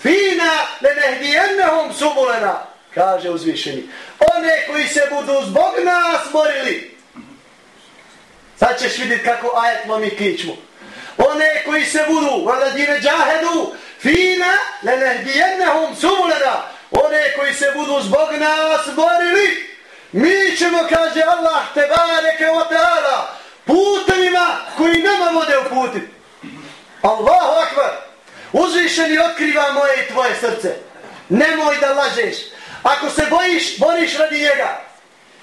fina le nehdijennehum subulena. Kaže uzvišeni. One koji se budu zbog nas borili. Sad ćeš vidjeti kako ajet lomi kičmu. One koji se budu, valadine džahedu fina le nehdijennehum subulena. One koji se budu zbog nas borili. Mi ćemo, kaže Allah, te bareke o teala, putevima koji nama vode u puti. Allahu akbar. Uzvišeni otkriva moje i tvoje srce. Nemoj da lažeš. Ako se bojiš, boriš radi njega.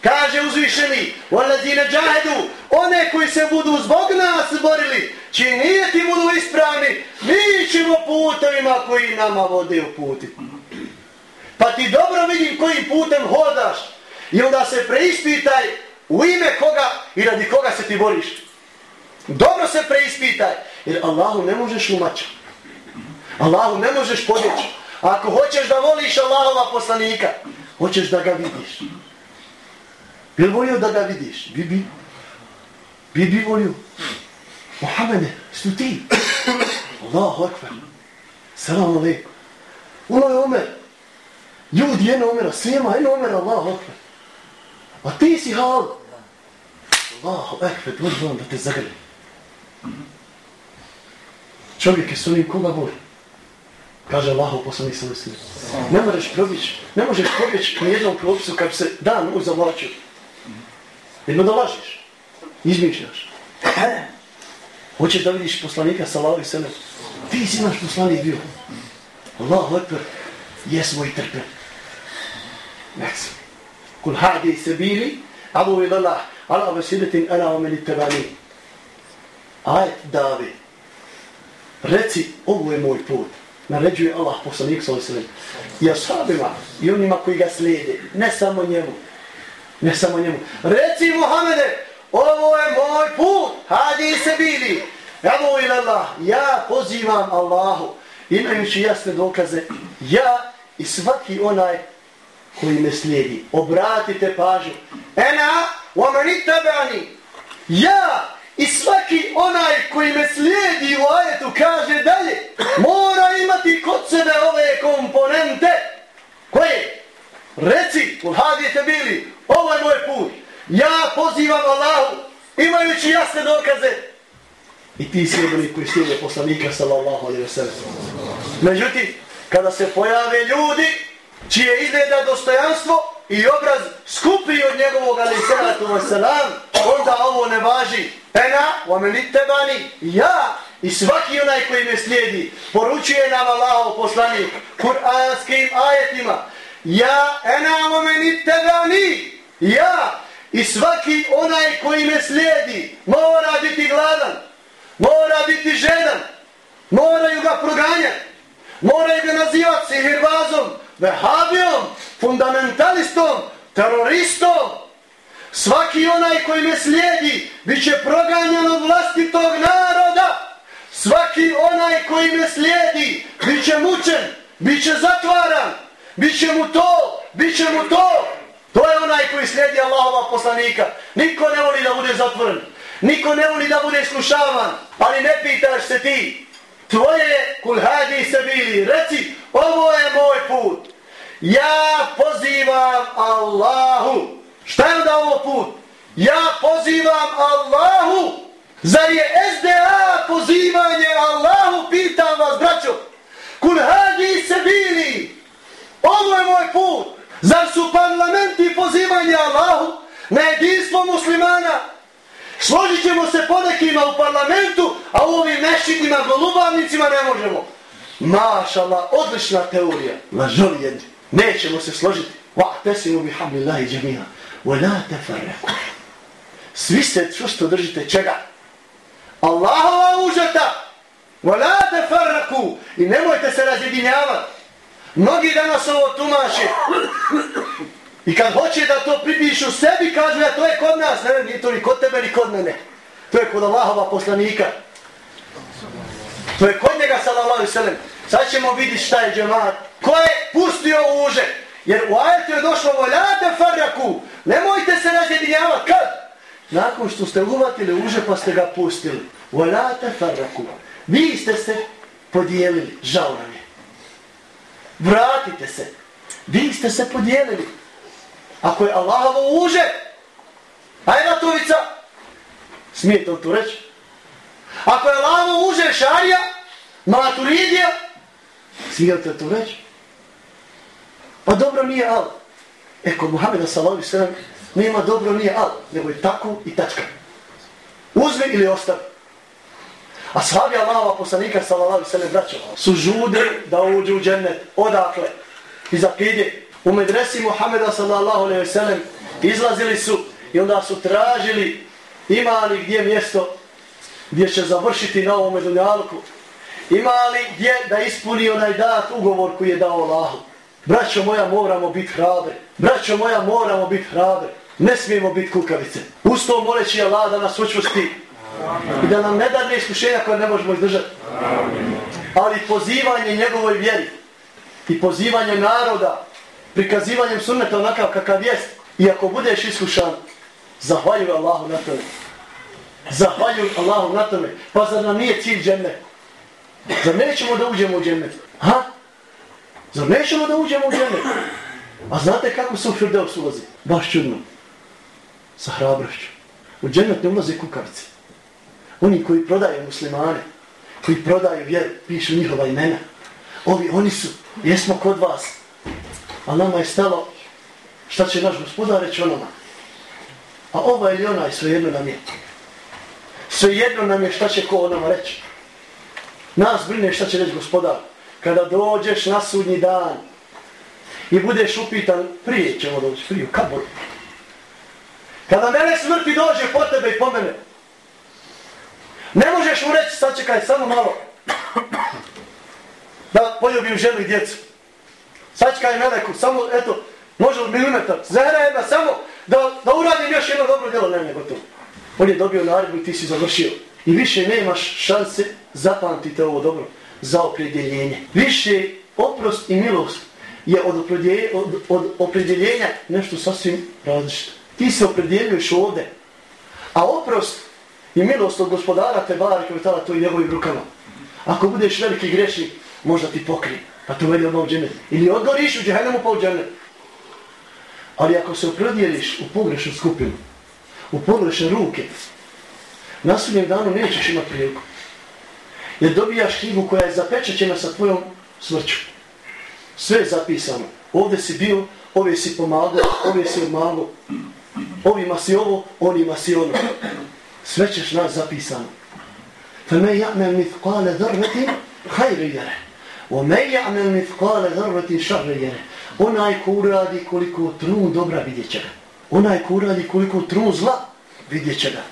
Kaže uzvišeni, وَلَذِينَ جَاهَدُوا One koji se budu zbog nas borili, čiji nije ti budu ispravni, mi ćemo putovima koji nama vode u puti. Pa ti dobro vidim kojim putem hodaš i onda se preispitaj u ime koga i radi koga se ti boriš. Dobro se preispitaj, jer Allahu ne možeš umačati. Allahu ne možeš podjeći. Ako hoćeš da voliš Allahova poslanika, hoćeš da ga vidiš. Bi volio da ga vidiš? Bi bi. Bi bi volio. Mohamede, su ti? Allahu akbar. Salam alaikum. Ono je Omer. Ljudi, jedno Omera, svema, jedno Omera, Allahu akbar. A ti si hal. Allahu akbar, dođu vam da te zagrli. Čovjek je s ovim koga voli. Kaže Allah u poslanih sam mislim. Ne možeš probići, ne možeš probići na jednom propisu kad se dan uzavlačio. Jedno da lažiš. Izmišljaš. Hoćeš da vidiš poslanika sallahu i sallam. Ti si naš poslanik bio. Allah lekber, jesmo i trpe. Nekse. Kul hadi sabili, abu ila Allah, ala vasidetin ana omeni tebani. Ajet davi. Reci, ovo je moj put naređuje Allah poslanik sa osvijem. I ashabima i onima koji ga slijede. Ne samo njemu. Ne samo njemu. Reci Muhammede, ovo je moj put. Hadi se bili. Evo ila Allah. Ja pozivam Allahu. Imajući jasne dokaze. Ja i svaki onaj koji me slijedi. Obratite pažnju. Ena, wa mani tabani. Ja I svaki onaj koji me slijedi u ajetu kaže dalje, mora imati kod sebe ove komponente. Koje? Reci, ulhadijete bili, ovo je moj put. Ja pozivam Allahu, imajući jasne dokaze. I ti slijedi koji slijede poslanika, sallallahu alaihi wa sallam. Međutim, kada se pojave ljudi, čije izgleda dostojanstvo i obraz skupi od njegovog ali alaihissalatu wasalam, onda ovo ne važi. Ena, omenite bani, ja i svaki onaj koji me slijedi, poručuje nam Allahov poslanik, kuranskim ajetima, ja, ena, meni tebani. ja I svaki onaj koji me slijedi mora biti gladan, mora biti žedan, moraju ga proganjati, moraju ga nazivati sihirbazom, vehabijom, fundamentalistom, teroristom. Svaki onaj koji me slijedi bit će proganjan od vlastitog naroda. Svaki onaj koji me slijedi bit će mučen, bit će zatvaran, Biće mu to, biće mu to. To je onaj koji slijedi Allahova poslanika. Niko ne voli da bude zatvoren. Niko ne voli da bude slušavan. Ali ne pitaš se ti. Tvoje kulhađi se bili. Reci, ovo je moj put. Ja pozivam Allahu. Šta je onda ovo put? Ja pozivam Allahu. Zar je SDA pozivanje Allahu? Pitam vas, braćo. Kulhađi se bili. Ovo je moj put. Zar su parlamenti pozivanje Allahu na jedinstvo muslimana? Složit ćemo se ponekima u parlamentu, a u ovim mešitima, golubavnicima ne možemo. Mašala, odlična teorija. Lažovi jedni. Nećemo se složiti. Wa tesimu bi hamlillahi. Wa la tefarreku. Svi se čusto držite čega? Allahova užeta. Wa la tefarreku. I nemojte se razjedinjavati. Mnogi danas ovo tumaše. I kad hoće da to pripišu sebi, kažu ja to je kod nas. Ne, nije to ni kod tebe, ni kod mene. To je kod Allahova poslanika. To je kod njega, sallallahu sallam. Sad ćemo vidjeti šta je džemat. Ko je pustio uže? Jer u ajetu je došlo voljate farjaku. Nemojte se razjedinjavati. Kad? Nakon što ste uvatili uže pa ste ga pustili. Voljate farjaku. Vi ste se podijelili. Žao nam je. Vratite se. Vi ste se podijelili. Ako je Allahovo uže, Ajnatovica, smijete li tu reći? Ako je Allahovo uže Šarija, Maturidija, smijete li tu reći? Pa dobro nije al. E, kod Muhammeda sallahu sallam, nema dobro nije al, nego je tako i tačka. Uzmi ili ostavi. A svabi Allahova poslanika sallallahu sallam braćo, su žude da uđu u džennet. Odakle? Iz akide. U medresi Muhammeda sallallahu alaihi sallam izlazili su i onda su tražili ima li gdje mjesto gdje će završiti na ovom medunjalku. Ima li gdje da ispuni onaj dat ugovor koji je dao Allahu. Braćo moja, moramo biti hrabre. Braćo moja, moramo biti hrabre. Ne smijemo biti kukavice. Uz to moleći Allah da nas učusti i da nam ne da iskušenja koje ne možemo izdržati. Ali pozivanje njegovoj vjeri i pozivanje naroda, prikazivanjem sunneta onakav kakav jest, i ako budeš iskušan, zahvaljuj Allahu na tome. Zahvaljuj Allahu na tome. Pa zar nam nije cilj džemne? Zar nećemo da uđemo u džemne? Ha? Zar nećemo da uđemo u džemne? A znate kako se u Firdeus ulazi? Baš čudno. Sa hrabrošću. U džennet ne ulaze kukavice. Oni koji prodaju muslimane, koji prodaju vjeru, pišu njihova imena. Ovi, oni su, jesmo kod vas. A nama je stalo, šta će naš gospodar reći onoma? A ova ili onaj, svejedno nam je. Svejedno nam je šta će ko onoma reći. Nas brine šta će reći gospodar. Kada dođeš na sudnji dan i budeš upitan, prije ćemo doći, prije, u kaboru. Kada mene smrti dođe po tebe i po mene, ne možeš mu reći, sad čekaj, samo malo, da poljubim ženu i djecu. Sad čekaj meleku, samo, eto, može od milimetar, zahra jedna, samo da, da uradim još jedno dobro djelo, ne, nego to. On je dobio naredbu i ti si završio. I više nemaš šanse zapamtite ovo dobro za opredjeljenje. Više oprost i milost je od, od, od opredjeljenja nešto sasvim različito. Ti se opredjeljuješ ovde. A oprost i milost od gospodara te bare kvetala to i njegovim rukama. Ako budeš veliki grešnik, možda ti pokri, Pa te uvedi odmah u džene. Ili odgoriš u džehennemu pa u džene. Ali ako se opredjeliš u pogrešnu skupinu, u pogrešne ruke, na sudnjem danu nećeš imati priliku. Jer dobijaš knjigu koja je zapečećena sa tvojom smrću. Sve je zapisano. Ovdje si bio, ove si pomagao, ove si odmagao. Ovima si ovo, onima si ono Sve ćeš nas zapisano. فَمَنْ يَعْمَلْ مِثْقَالَ ذَرَّةٍ خَيْرِ يَرَ وَمَنْ يَعْمَلْ مِثْقَالَ ذَرَّةٍ شَرِّ يَرَ Onaj ko uradi koliko trun dobra vidjet će ga. Onaj ko uradi koliko trun zla, vidjet će ga.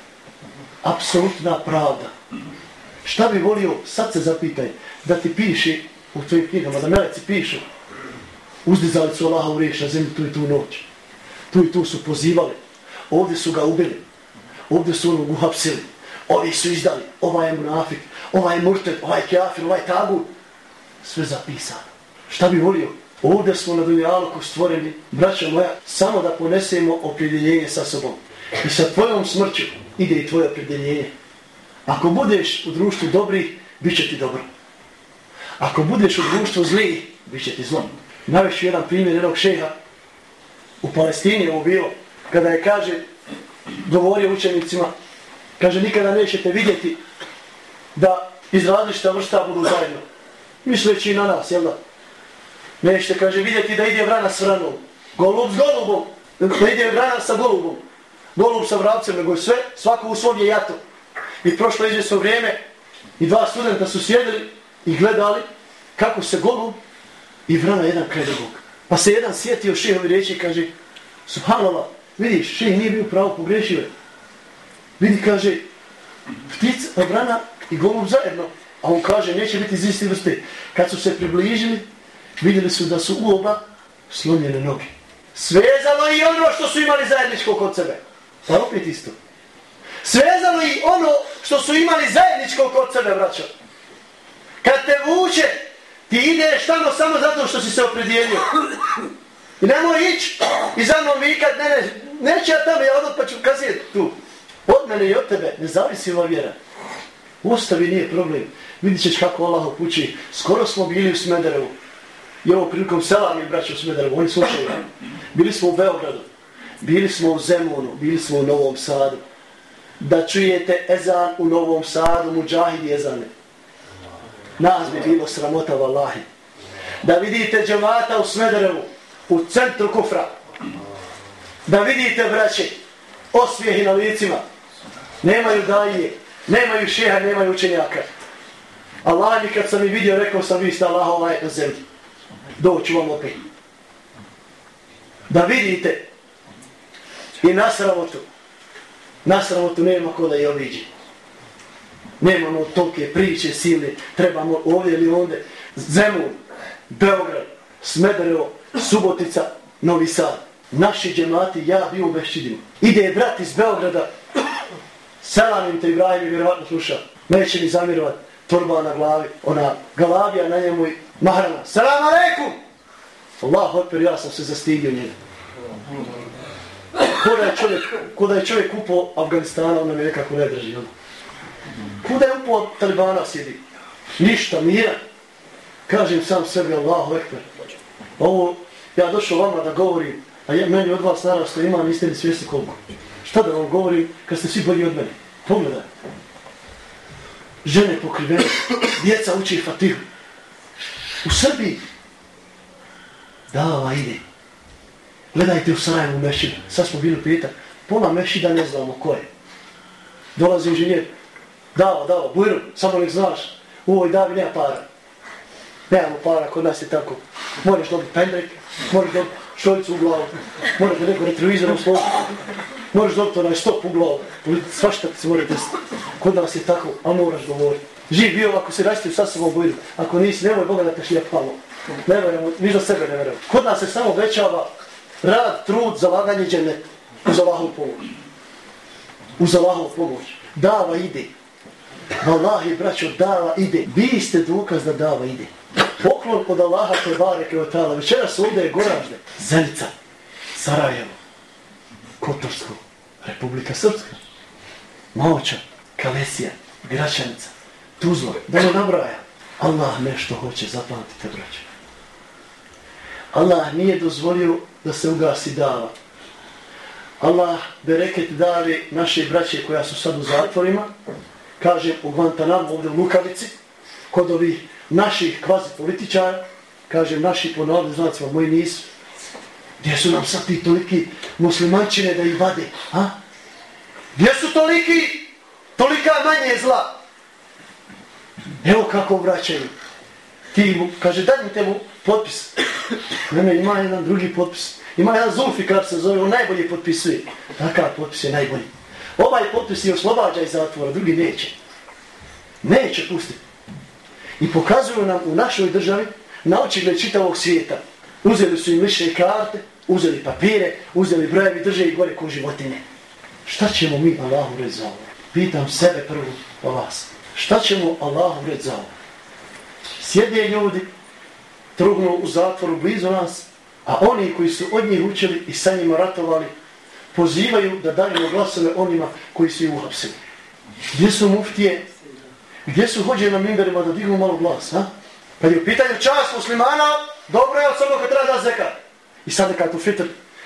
Apsolutna pravda. Šta bi volio, sad se zapitaj, da ti piše u tvojim knjigama, da meleci pišu, uzdizali su Allaha u riješ na zemlji tu i tu noć. Tu i tu su pozivali. Ovdje su ga ubili. Ovdje su onog uhapsili. Ovi su izdali. Ovaj je munafik. Ovaj je murted. Ovaj je kjafir. Ovaj je tabu. Sve zapisano. Šta bi volio? Ovdje smo na dunjaluku stvoreni, braća moja, samo da ponesemo opredjeljenje sa sobom. I sa tvojom smrću ide i tvoje opredjeljenje. Ako budeš u društvu dobri, bit će ti dobro. Ako budeš u društvu zli, bit će ti zlom. Navešću jedan primjer jednog šeha u Palestini ovo bilo, kada je, kaže, govorio učenicima, kaže, nikada nećete vidjeti da iz različita vrsta budu zajedno. Misleći na nas, jel da? Nećete, kaže, vidjeti da ide vrana s vranom. Golub s golubom. Da ide vrana sa golubom. Golub sa vravcem, nego sve, svako u svom je jato. I prošlo izvjesno vrijeme i dva studenta su sjedili i gledali kako se golub i vrana jedan kraj drugog. Pa se jedan sjetio šehovi riječi i kaže, Subhanallah, vidiš, šeh nije bio pravo pogrešio. Vidi, kaže, ptica, obrana i golub zajedno. A on kaže, neće biti iz isti vrste. Kad su se približili, vidjeli su da su u oba slomljene noge. Svezalo i ono što su imali zajedničko kod sebe. Pa opet isto. Svezalo i ono što su imali zajedničko kod sebe, braćo. Kad te vuče, ti ideš tamo samo zato što si se opredijelio. I nemoj ići i za mnom vikat, ne, ne, neće ja tamo, ja odot pa ću kazijet tu. Od mene i od tebe, ne zavisi ova vjera. Ostavi nije problem. Vidit ćeš kako Allah upući. Skoro smo bili u Smederevu. I ovo prilikom sela mi braća u Smederevu, oni slušaju. Bili smo u Beogradu, bili smo u Zemunu, bili smo u Novom Sadu. Da čujete ezan u Novom Sadu, muđahidi ezane. Nas bi bilo sramota vallahi. Da vidite džemata u Smederevu, u centru kufra. Da vidite, braće, osmijehi na licima. Nemaju daje, nemaju šeha, nemaju učenjaka. Allah mi kad sam i vidio, rekao sam vi ste Allah ovaj na zemlji. Doću vam opet. Da vidite i na sramotu. Na sramotu nema ko da je obiđe. Nemamo tolke priče silne. Trebamo ovdje ili ovdje. Zemun, Beograd, Smederevo, Subotica, Novi Sad. Naši džemati, ja bio u Bešćidima. Ide brat iz Beograda, Selanim te Ibrahim i vjerovatno sluša. Neće mi zamirovat torba na glavi, ona galavija na njemu i mahrama. Salam alaikum! Allah otper, ja sam se zastigio njega. Kuda je čovjek, kuda je čovjek upao Afganistana, on nam je nekako ne drži. Ono. Kuda je upao Talibana sjedi? Ništa, mira. Kažem sam sebi, Allahu ekber. Ovo, ja došao vama da govorim, a ja, meni od vas narasto ima, niste li svjesni koliko. Šta da vam govorim kad ste svi bolji od mene? Pogledaj. Žene pokrivene, djeca uči fatihu. U Srbiji dava ide. Gledajte u Sarajevu mešćinu. Sad smo bili pita. Pola Mešida ne znamo ko je. Dolazi inženjer. Dava, dava, bujru, samo nek znaš. U ovoj davi nema para. Nemamo para, kod nas je tako. Moraš dobiti pendrek, moraš dobiti šolicu u glavu, moraš da neko retrovizor u slovu. Moraš dobiti onaj stop u glavu. Svašta ti se mora desiti. Kod nas je tako, a moraš govoriti. Živ bio ako se rastio sa sobom bujru. Ako nisi, nemoj Boga da te šlijep palo. Ne verujemo, ni za sebe ne verujemo. Kod nas se samo većava rad, trud, zalaganje džene uz Allahovu pomoć. Uz Allahovu pomoć. Dava ide. Wallahi, braćo, dava ide. Vi ste dokaz da dava ide. Poklon od Allaha te bareke od tala. Večeras su ovdje je Goražde, Zenica, Sarajevo, Kotorsko, Republika Srpska, Maoča, Kalesija, Gračanica, Tuzla, da ne nabraja. Allah nešto hoće, zapamtite, braćo. Allah nije dozvolio da se ugasi dava. Allah bereket davi naše braće koja su sad u zatvorima, kaže u Guantanamo ovdje u Lukavici, kod ovih naših kvazi političara, kaže naši ponovni znacima, moji nisu. Gdje su nam sad ti toliki muslimančine da ih vade? A? Gdje su toliki, tolika manje zla? Evo kako vraćaju. Ti mu, kaže, daj mi te mu potpis. Mene ima jedan drugi potpis. Ima jedan Zulfikar se zove, on najbolje potpisuje. Takav potpis je najbolji. Ovaj potpis je oslobađa iz zatvora, drugi neće. Neće pustiti. I pokazuju nam u našoj državi, na očigled čitavog svijeta. Uzeli su im liše karte, uzeli papire, uzeli brojevi, drže i gore ko životinje. Šta ćemo mi Allahu reći za ovo? Pitam sebe prvo o vas. Šta ćemo Allahu reći za ovo? Sjede ljudi, trugnu u zatvoru blizu nas, a oni koji su od njih učili i sa njima ratovali, pozivaju da dajemo glasove onima koji su ih uhapsili. Gdje su muftije? Gdje su hođe na minderima da dignu malo glas? Ha? Kad je u pitanju čast muslimana, dobro je samo kad treba da zekat. I sad kad u fitr.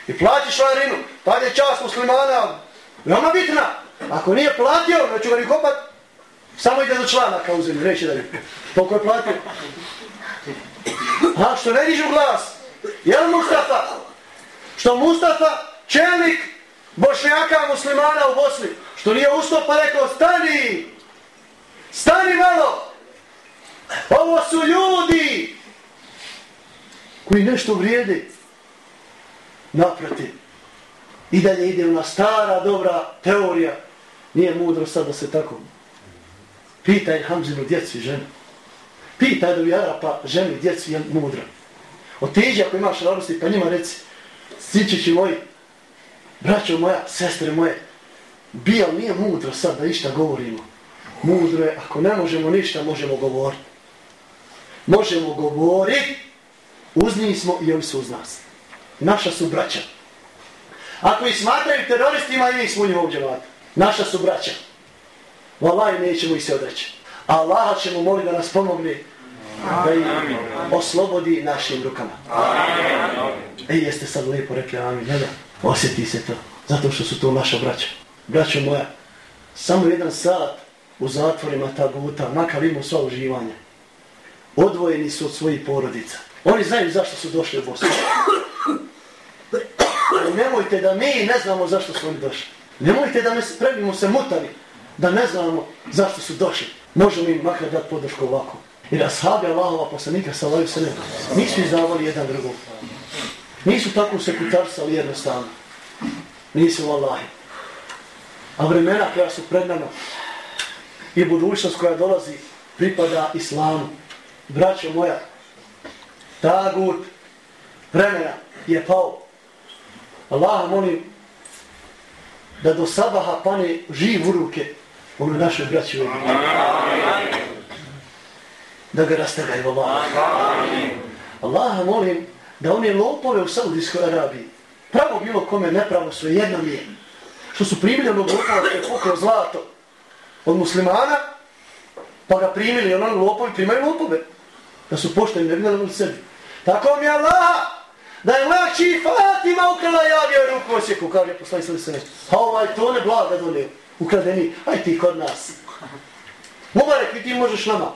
I platiš šlarinu, tad je čast muslimana veoma bitna. Ako nije platio, neću ga ni kopat, samo ide do člana kao uzem, reći da je. Toliko je platio. A što ne dižu glas? Jel Mustafa? Što Mustafa, čelnik bošnjaka muslimana u Bosni, što nije ustao pa rekao, stani! Stani malo! Ovo su ljudi koji nešto vrijede. Naprati. I dalje ide ona stara, dobra teorija. Nije mudro sad da se tako. Pitaj Hamzinu djecu i ženu. Pitaj da bi Arapa ženi djecu je mudra. Otiđi ako imaš radosti, pa njima reci, sičići moji, braćo moja, sestre moje, bija nije mudro sad da išta govorimo. Mudro je, ako ne možemo ništa, možemo govoriti. Možemo govoriti, uz njih smo i oni su uz nas. Naša su braća. Ako ih smatraju teroristima, i mi smo u njim ovdje. Naša su braća. Valaj, nećemo ih se odreći. Allaha ćemo moliti da nas pomogne da ih oslobodi našim rukama. Amin. Ej, jeste sad lijepo rekli, amin, ne da, osjeti se to, zato što su to naša braća. Braćo moja, samo jedan sat u zatvorima taguta, makar imao sva uživanja, odvojeni su od svojih porodica. Oni znaju zašto su došli u Bosnu. Ali nemojte da mi ne znamo zašto su oni došli. Nemojte da ne spremimo se mutavi, da ne znamo zašto su došli. Možemo im makar dati podršku ovako. Jer ashabi Allahova poslanika salaju se ne. nisu izdavali jedan drugog. Nisu tako se kutarsali jednostavno. Nisu Allahi. A vremena koja su pred nama i budućnost koja dolazi pripada islamu. Braćo moja, tagut vremena je pao. Allah molim da do sabaha pane živ u ruke ono naše braće u Da ga rastegaju Allah. Allah molim da one lopove u Saudijskoj Arabiji pravo bilo kome nepravo sve jedno mi je. Što su primili onog lopova koje je pokrao zlato od muslimana pa ga primili ono lopovi primaju lopove. Da su pošteni ne vidjeli u sebi. Tako mi je Allah da je lakši Fatima ukrala javio ruku osjeku kao je poslani sve sve. A ovaj to ne blaga donio ukradeni, aj ti kod nas. Mubarek, i ti možeš nama.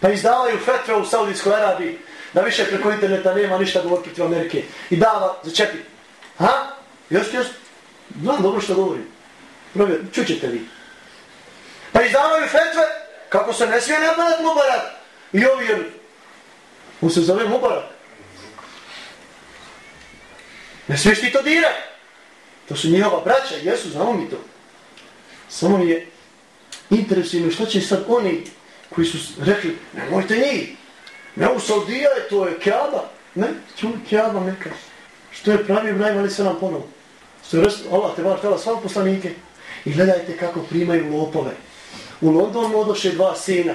Pa izdavaju fetve u Saudijskoj Arabiji, da više preko interneta nema ništa govor protiv Amerike. I dava za čepi. Ha? Još još? Znam dobro što govorim. Provjer, čućete vi. Pa izdavaju fetve, kako se ne smije napadat Mubarak. I ovi jer, on se zove Mubarak. Ne smiješ ti to dirat. To su njihova braća, jesu, znamo mi to. Samo mi je interesivno šta što će sad oni koji su rekli, nemojte njih, ne u Saudija je, to je Kjaba. Ne, čuli Kjaba neka. Što je pravi Ibrahim, ali se nam ponovo. Što je res, Allah te var tela sva poslanike. I gledajte kako primaju lopove. U Londonu odoše dva sina.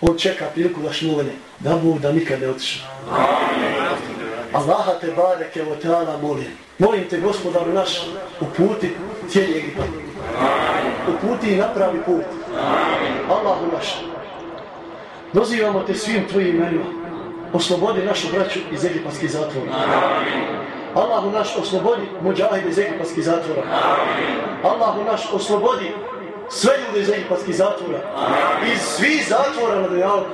On čeka priliku da šnuvene. Da Bog da nikad ne otiša. Allaha te bareke o teala molim. Molim te gospodaru naš u puti cijeli Egipat uputi i napravi put. Allahu naš. Dozivamo te svim tvojim imenima. Oslobodi našu braću iz egipatskih zatvora. Allahu naš oslobodi muđahide iz egipatskih zatvora. Allahu naš oslobodi sve ljude iz egipatskih zatvora. Iz svih zatvora na dunjalku.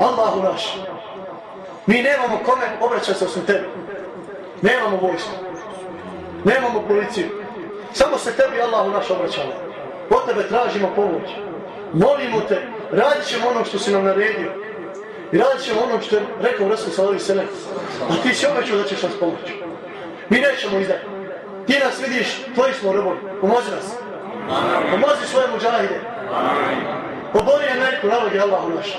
Allahu naš. Mi nemamo kome obraćati se osim tebi. Nemamo vojsku. Nemamo policiju. Samo se tebi Allahu naš obraćamo. Po tebe tražimo pomoć. Molimo te, radit ćemo ono što si nam naredio. I radit ćemo ono što je rekao Rasul Salavi Selem. A ti si obećao da ćeš nas pomoći. Mi nećemo izdati. Ti nas vidiš, tvoji smo robovi. Pomozi nas. Pomozi svoje muđahide. Obori Ameriku na noge Allahu naš.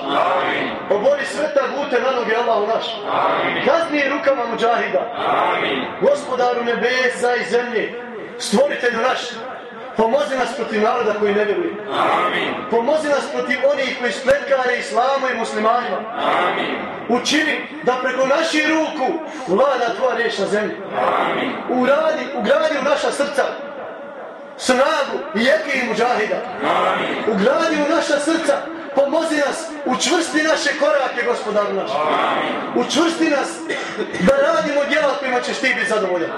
Obori sveta gute na noge Allahu naš. Kazni rukama muđahida. Gospodaru nebesa i zemlje. Stvoritelju naš. Pomozi nas protiv naroda koji ne vjeruje. Pomozi nas protiv onih koji spletkare islamu i muslimanima. Učini da preko naših ruku vlada tvoja riječ na zemlji. Uradi, ugradi u naša srca snagu i jeke i muđahida. Ugradi u naša srca, pomozi nas, učvrsti naše korake, gospodaru naš. Učvrsti nas da radimo djela kojima ćeš ti biti zadovoljan.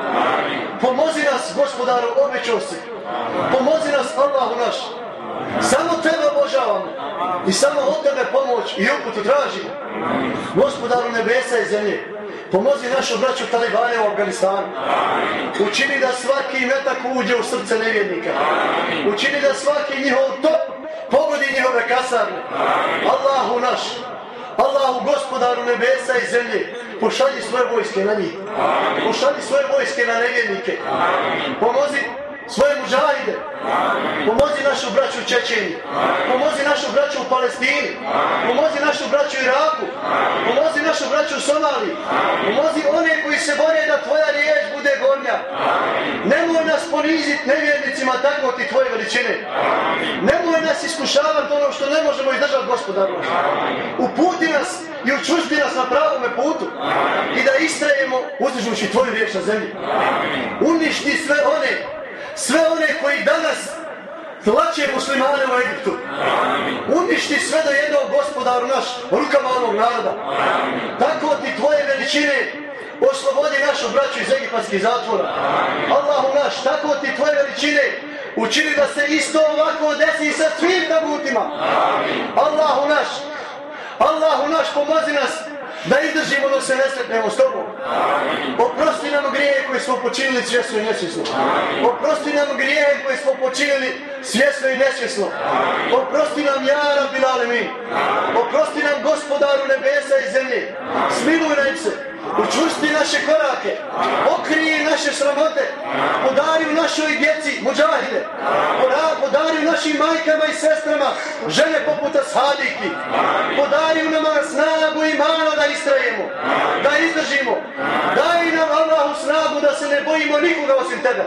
Pomozi nas, gospodaru, obećao si. Pomozi nas, Allahu naš. Samo tebe obožavamo i samo od tebe pomoć i uputu tražimo. Gospodaru nebesa i zemlje, Pomozi našu braću talibane u Afganistanu. Učini da svaki metak uđe u srce nevjednika. Učini da svaki njihov top pogodi njihove kasarne. Allahu naš, Allahu gospodaru nebesa i zemlje, pošalji svoje vojske na njih. Pošalji svoje vojske na nevjednike. Pomozi svoje mužahide. Pomozi našu braću u Čečeni. Pomozi našu braću u Palestini. Pomozi našu braću u Iraku. Pomozi našu braću u Somaliji. Pomozi one koji se bore da tvoja riječ bude gornja. Nemoj nas ponizit nevjernicima tako ti tvoje veličine. Nemoj nas iskušavati ono što ne možemo izdržati gospodarno. Uputi nas i učusti nas na pravome putu. I da istrajemo uzdižući tvoju riječ na zemlji. Uništi sve one sve one koji danas tlače muslimane u Egiptu. Uništi sve do jednog gospodaru naš, rukama onog naroda. Tako ti tvoje veličine oslobodi našu braću iz egipatskih zatvora. Allahu naš, tako ti tvoje veličine učini da se isto ovako desi sa svim tabutima. Allahu naš, Allahu naš, pomozi nas da izdržimo dok se ne sretnemo s tobom. Oprosti nam grijehe koje smo počinili svjesno i nesvjesno. Oprosti nam grijehe koje smo počinili svjesno i nesvjesno. Oprosti nam jara bilale mi. Oprosti nam gospodaru nebesa i zemlje. Smiluj nam se. Učvrsti naše korake. Okrije naše sramote. Podari u našoj djeci muđahide. Podari u našim majkama i sestrama žene poput Ashadiki. Podari u nama snagu i malo da istrajemo. Da izdržimo. Daj nam Allahu snagu da se ne bojimo nikoga osim tebe.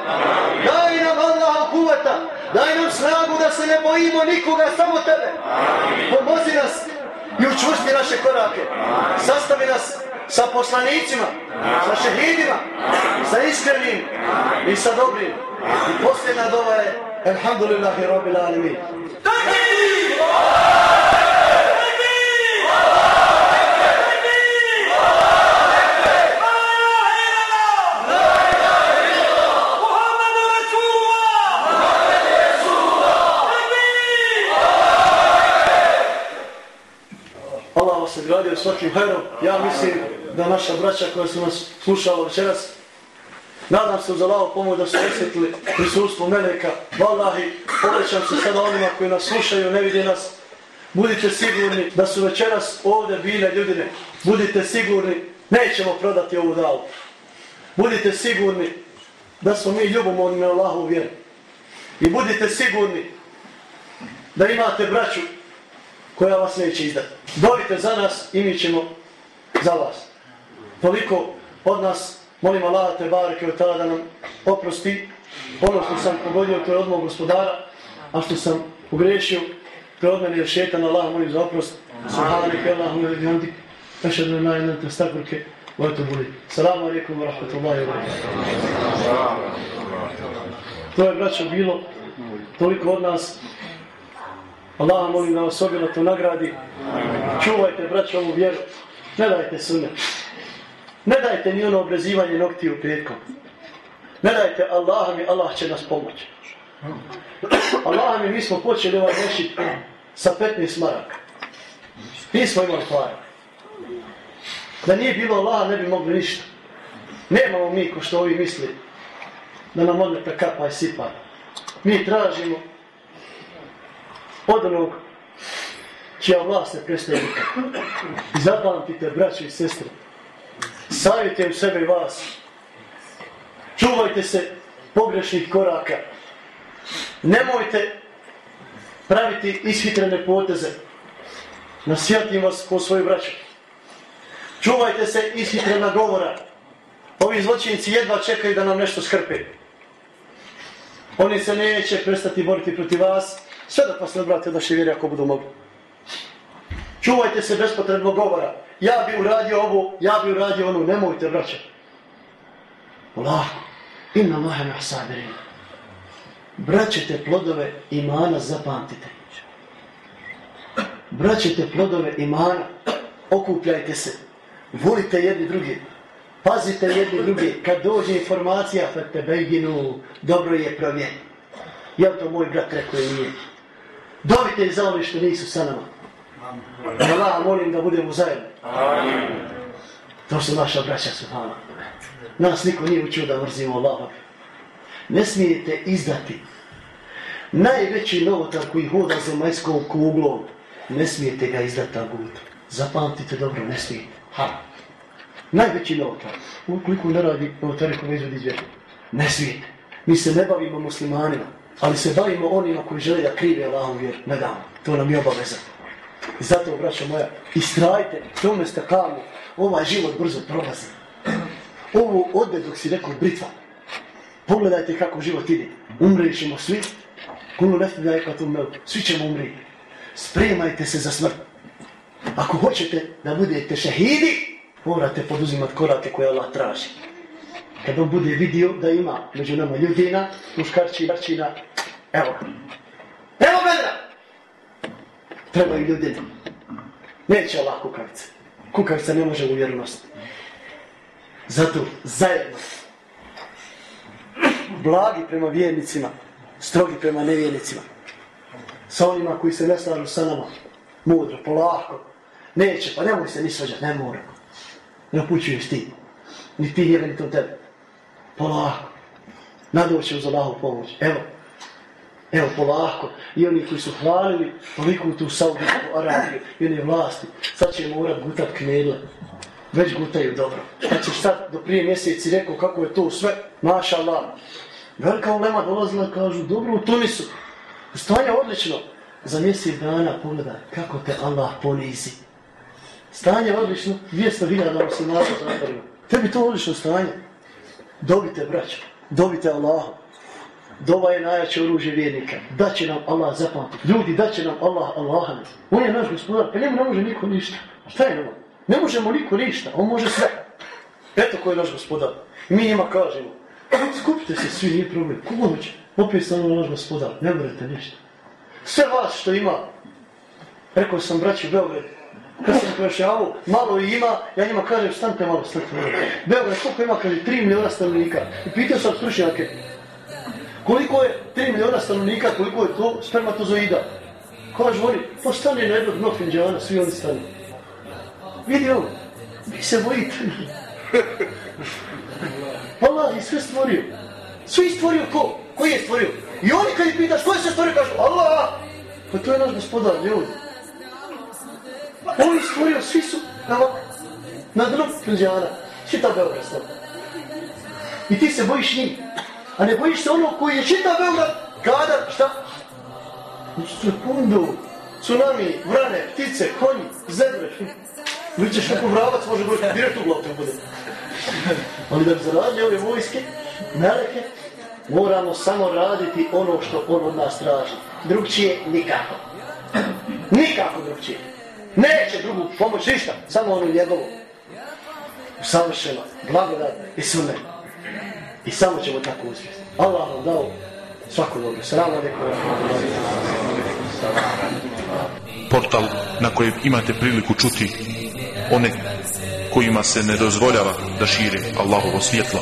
Daj nam Allahu kuvata. Daj nam snagu da se ne bojimo nikoga samo tebe. Pomozi nas i učvrsti naše korake. Sastavi nas sa poslanicima, sa šehidima, sa iskrenim i sa dobrim. I posljedna dova je Elhamdulillahi Rabbil Alamin. Takbir! nagradio svakim herom, Ja mislim da naša braća koja su nas slušala večeras, nadam se uz Allaho pomoć da su osjetili prisustvo Meleka. Valahi, obećam se sada onima koji nas slušaju, ne vidi nas. Budite sigurni da su večeras ovdje bile ljudine. Budite sigurni, nećemo prodati ovu dalu. Budite sigurni da smo mi ljubomorni na Allahu vjeru. I budite sigurni da imate braću koja vas neće izdati. Borite za nas i mi ćemo za vas. Toliko od nas, molim Allah te bareke od tada da nam oprosti ono što sam pogodio, to je od gospodara, a što sam pogrešio, to je od mene jer šetan Allah, molim za oprost. Subhanak je Allah, molim za oprost. Ašadu na najnan te stakvrke, vojto budi. Salamu alaikum wa rahmatullahi wa. To je, braćo, bilo toliko od nas. Allah molim da vas objela to nagradi. Čuvajte, braćo, ovu vjeru. Ne dajte sunet. Ne dajte ni ono obrezivanje nokti u petkom. Ne dajte Allaha mi, Allah će nas pomoći. Allah mi, mi smo počeli ovaj mešit sa 15 maraka. Nismo imali para. Da nije bilo Allah, ne bi mogli ništa. Nemamo mi, ko što ovi misli, da nam odmeta kapa i sipa. Mi tražimo od onog čija vlast ne prestaje nikad. I zapamtite, braći i sestre, Savjetujem im sebe i vas. Čuvajte se pogrešnih koraka. Nemojte praviti ishitrene poteze. Nasvijatim vas po svoju braću. Čuvajte se ishitrena govora. Ovi zločinici jedva čekaju da nam nešto skrpe. Oni se neće prestati boriti protiv vas, sve da pas ne odbrate od naše vjere ako budu mogli. Čuvajte se bespotrebnog govora. Ja bi uradio ovo, ja bi uradio ono, nemojte vraćati. Allah, inna Allahe mahsabirin. Braćete plodove imana, zapamtite. Braćete plodove imana, okupljajte se, volite jedni drugi, pazite jedni drugi, kad dođe informacija, fete bejginu, dobro je provjen. Jel to moj brat rekao i nije? Dobite za ove što nisu sa nama. Allah, molim da budemo zajedno. To su naša braća, subhana. Nas niko nije učio da mrzimo Allaha. Ne smijete izdati najveći novotar koji hoda za majskom kuglom. Ne smijete ga izdati tagut. Zapamtite dobro, ne smijete. Ha. Najveći novotar. Ukoliko ne radi novotari koji izvodi izvjeti. Ne smijete. Mi se ne bavimo muslimanima, ali se bavimo onima koji žele da krive Allahom vjeru. Ne damo. To nam je obaveza. I zato, braćo moja, istrajte, tome ste kamu, ovaj život brzo prolazi. Ovo ode dok si rekao britva. Pogledajte kako život ide. Umrećemo svi. Kunu nefti da je tu. Svi ćemo umriti. Spremajte se za smrt. Ako hoćete da budete šehidi, morate poduzimati korake koje Allah traži. Kad on bude vidio da ima među nama ljudina, muškarčina, muškarčina, evo ga. Evo bedra! Trebaju ljudi. Neće Allah kukavice. Kukavica ne može u vjernost. Zato zajedno blagi prema vjernicima, strogi prema nevjernicima. Sa onima koji se ne slažu sa nama, mudro, polako. Neće, pa nemoj se ni svađati, ne mora. Ne opućuješ ti. Ni ti njega, ni to tebe. Polako. Nadoće uz Allahu pomoć. Evo. Evo, polako. I oni koji su hvalili toliko tu Saudijsku Arabiju i one vlasti, sad će morat gutat knedle. Već gutaju dobro. Pa znači šta do prije mjeseci rekao kako je to sve, maša Allah. Velika ulema dolazila i kažu, dobro u Tunisu. Stanje odlično. Za mjesec dana pogledaj kako te Allah ponizi. Stanje odlično, 200 hiljada muslimata zatvorimo. Tebi to odlično stanje. Dobite, braćo, dobite Allahom. Dova je najjače oružje vjernika. Da će nam Allah zapamtiti. Ljudi, da će nam Allah Allahane. On je naš gospodar, pa njemu ne može niko ništa. Šta je nama? Ne možemo niko ništa, on može sve. Eto ko je naš gospodar. Mi njima kažemo, skupite se svi, nije problem. Kogo će? Opet sam naš gospodar, ne morate ništa. Sve vas što ima, rekao sam braći Beograd, kad sam pojašnjavao, malo ima, ja njima kažem, stante malo, stante malo. Beograd, koliko ima, kaže, 3 miliona stanovnika. I pitao sam stručnjake, koliko je 3 miliona stanovnika, koliko je to spermatozoida? Kaže, oni, pa stane na jednog dno finđana, svi oni stane. Vidi ovo, vi se bojite. Allah je sve stvorio. Sve stvorio ko? Koji je stvorio? I oni kad ih pitaš, ko je se stvorio, kažu, Allah! Pa to je naš gospodar, ljudi. On je stvorio, svi su na, na dnu finđana. Čita Beograd stav. I ti se bojiš njih. A ne bojiš se ono koji je čita Beograd, kada, šta? U sekundu, tsunami, vrane, ptice, konji, zebre. Hm. Vićeš kako vravac može biti direkt u glavu bude. Ali da bi zaradili ove vojske, meleke, moramo samo raditi ono što on od nas traži. Drugčije nikako. Nikako drugčije. Neće drugu pomoć ništa, samo ono njegovo. Usavršeno, blagodat i sume. I samo ćemo tako uspjeti. Allah vam dao svako dobro. Salamu alaikum. Portal na kojem imate priliku čuti one kojima se ne dozvoljava da šire Allahovo svjetlo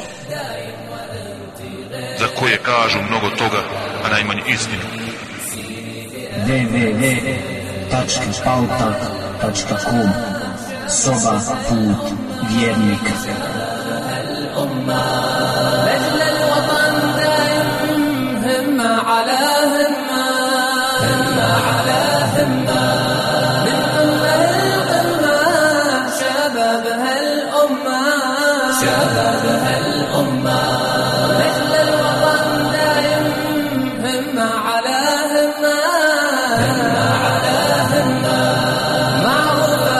za koje kažu mnogo toga a najmanje istinu www.pauta.com Soba put vjernika شبابها الأمة. مثل الوطن دايم همة على همة همة على همة معروفة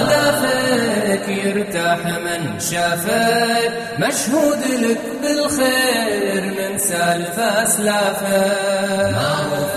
أهدافك يرتاح من شافك. مشهود لك بالخير من سالف أسلافك. معروفة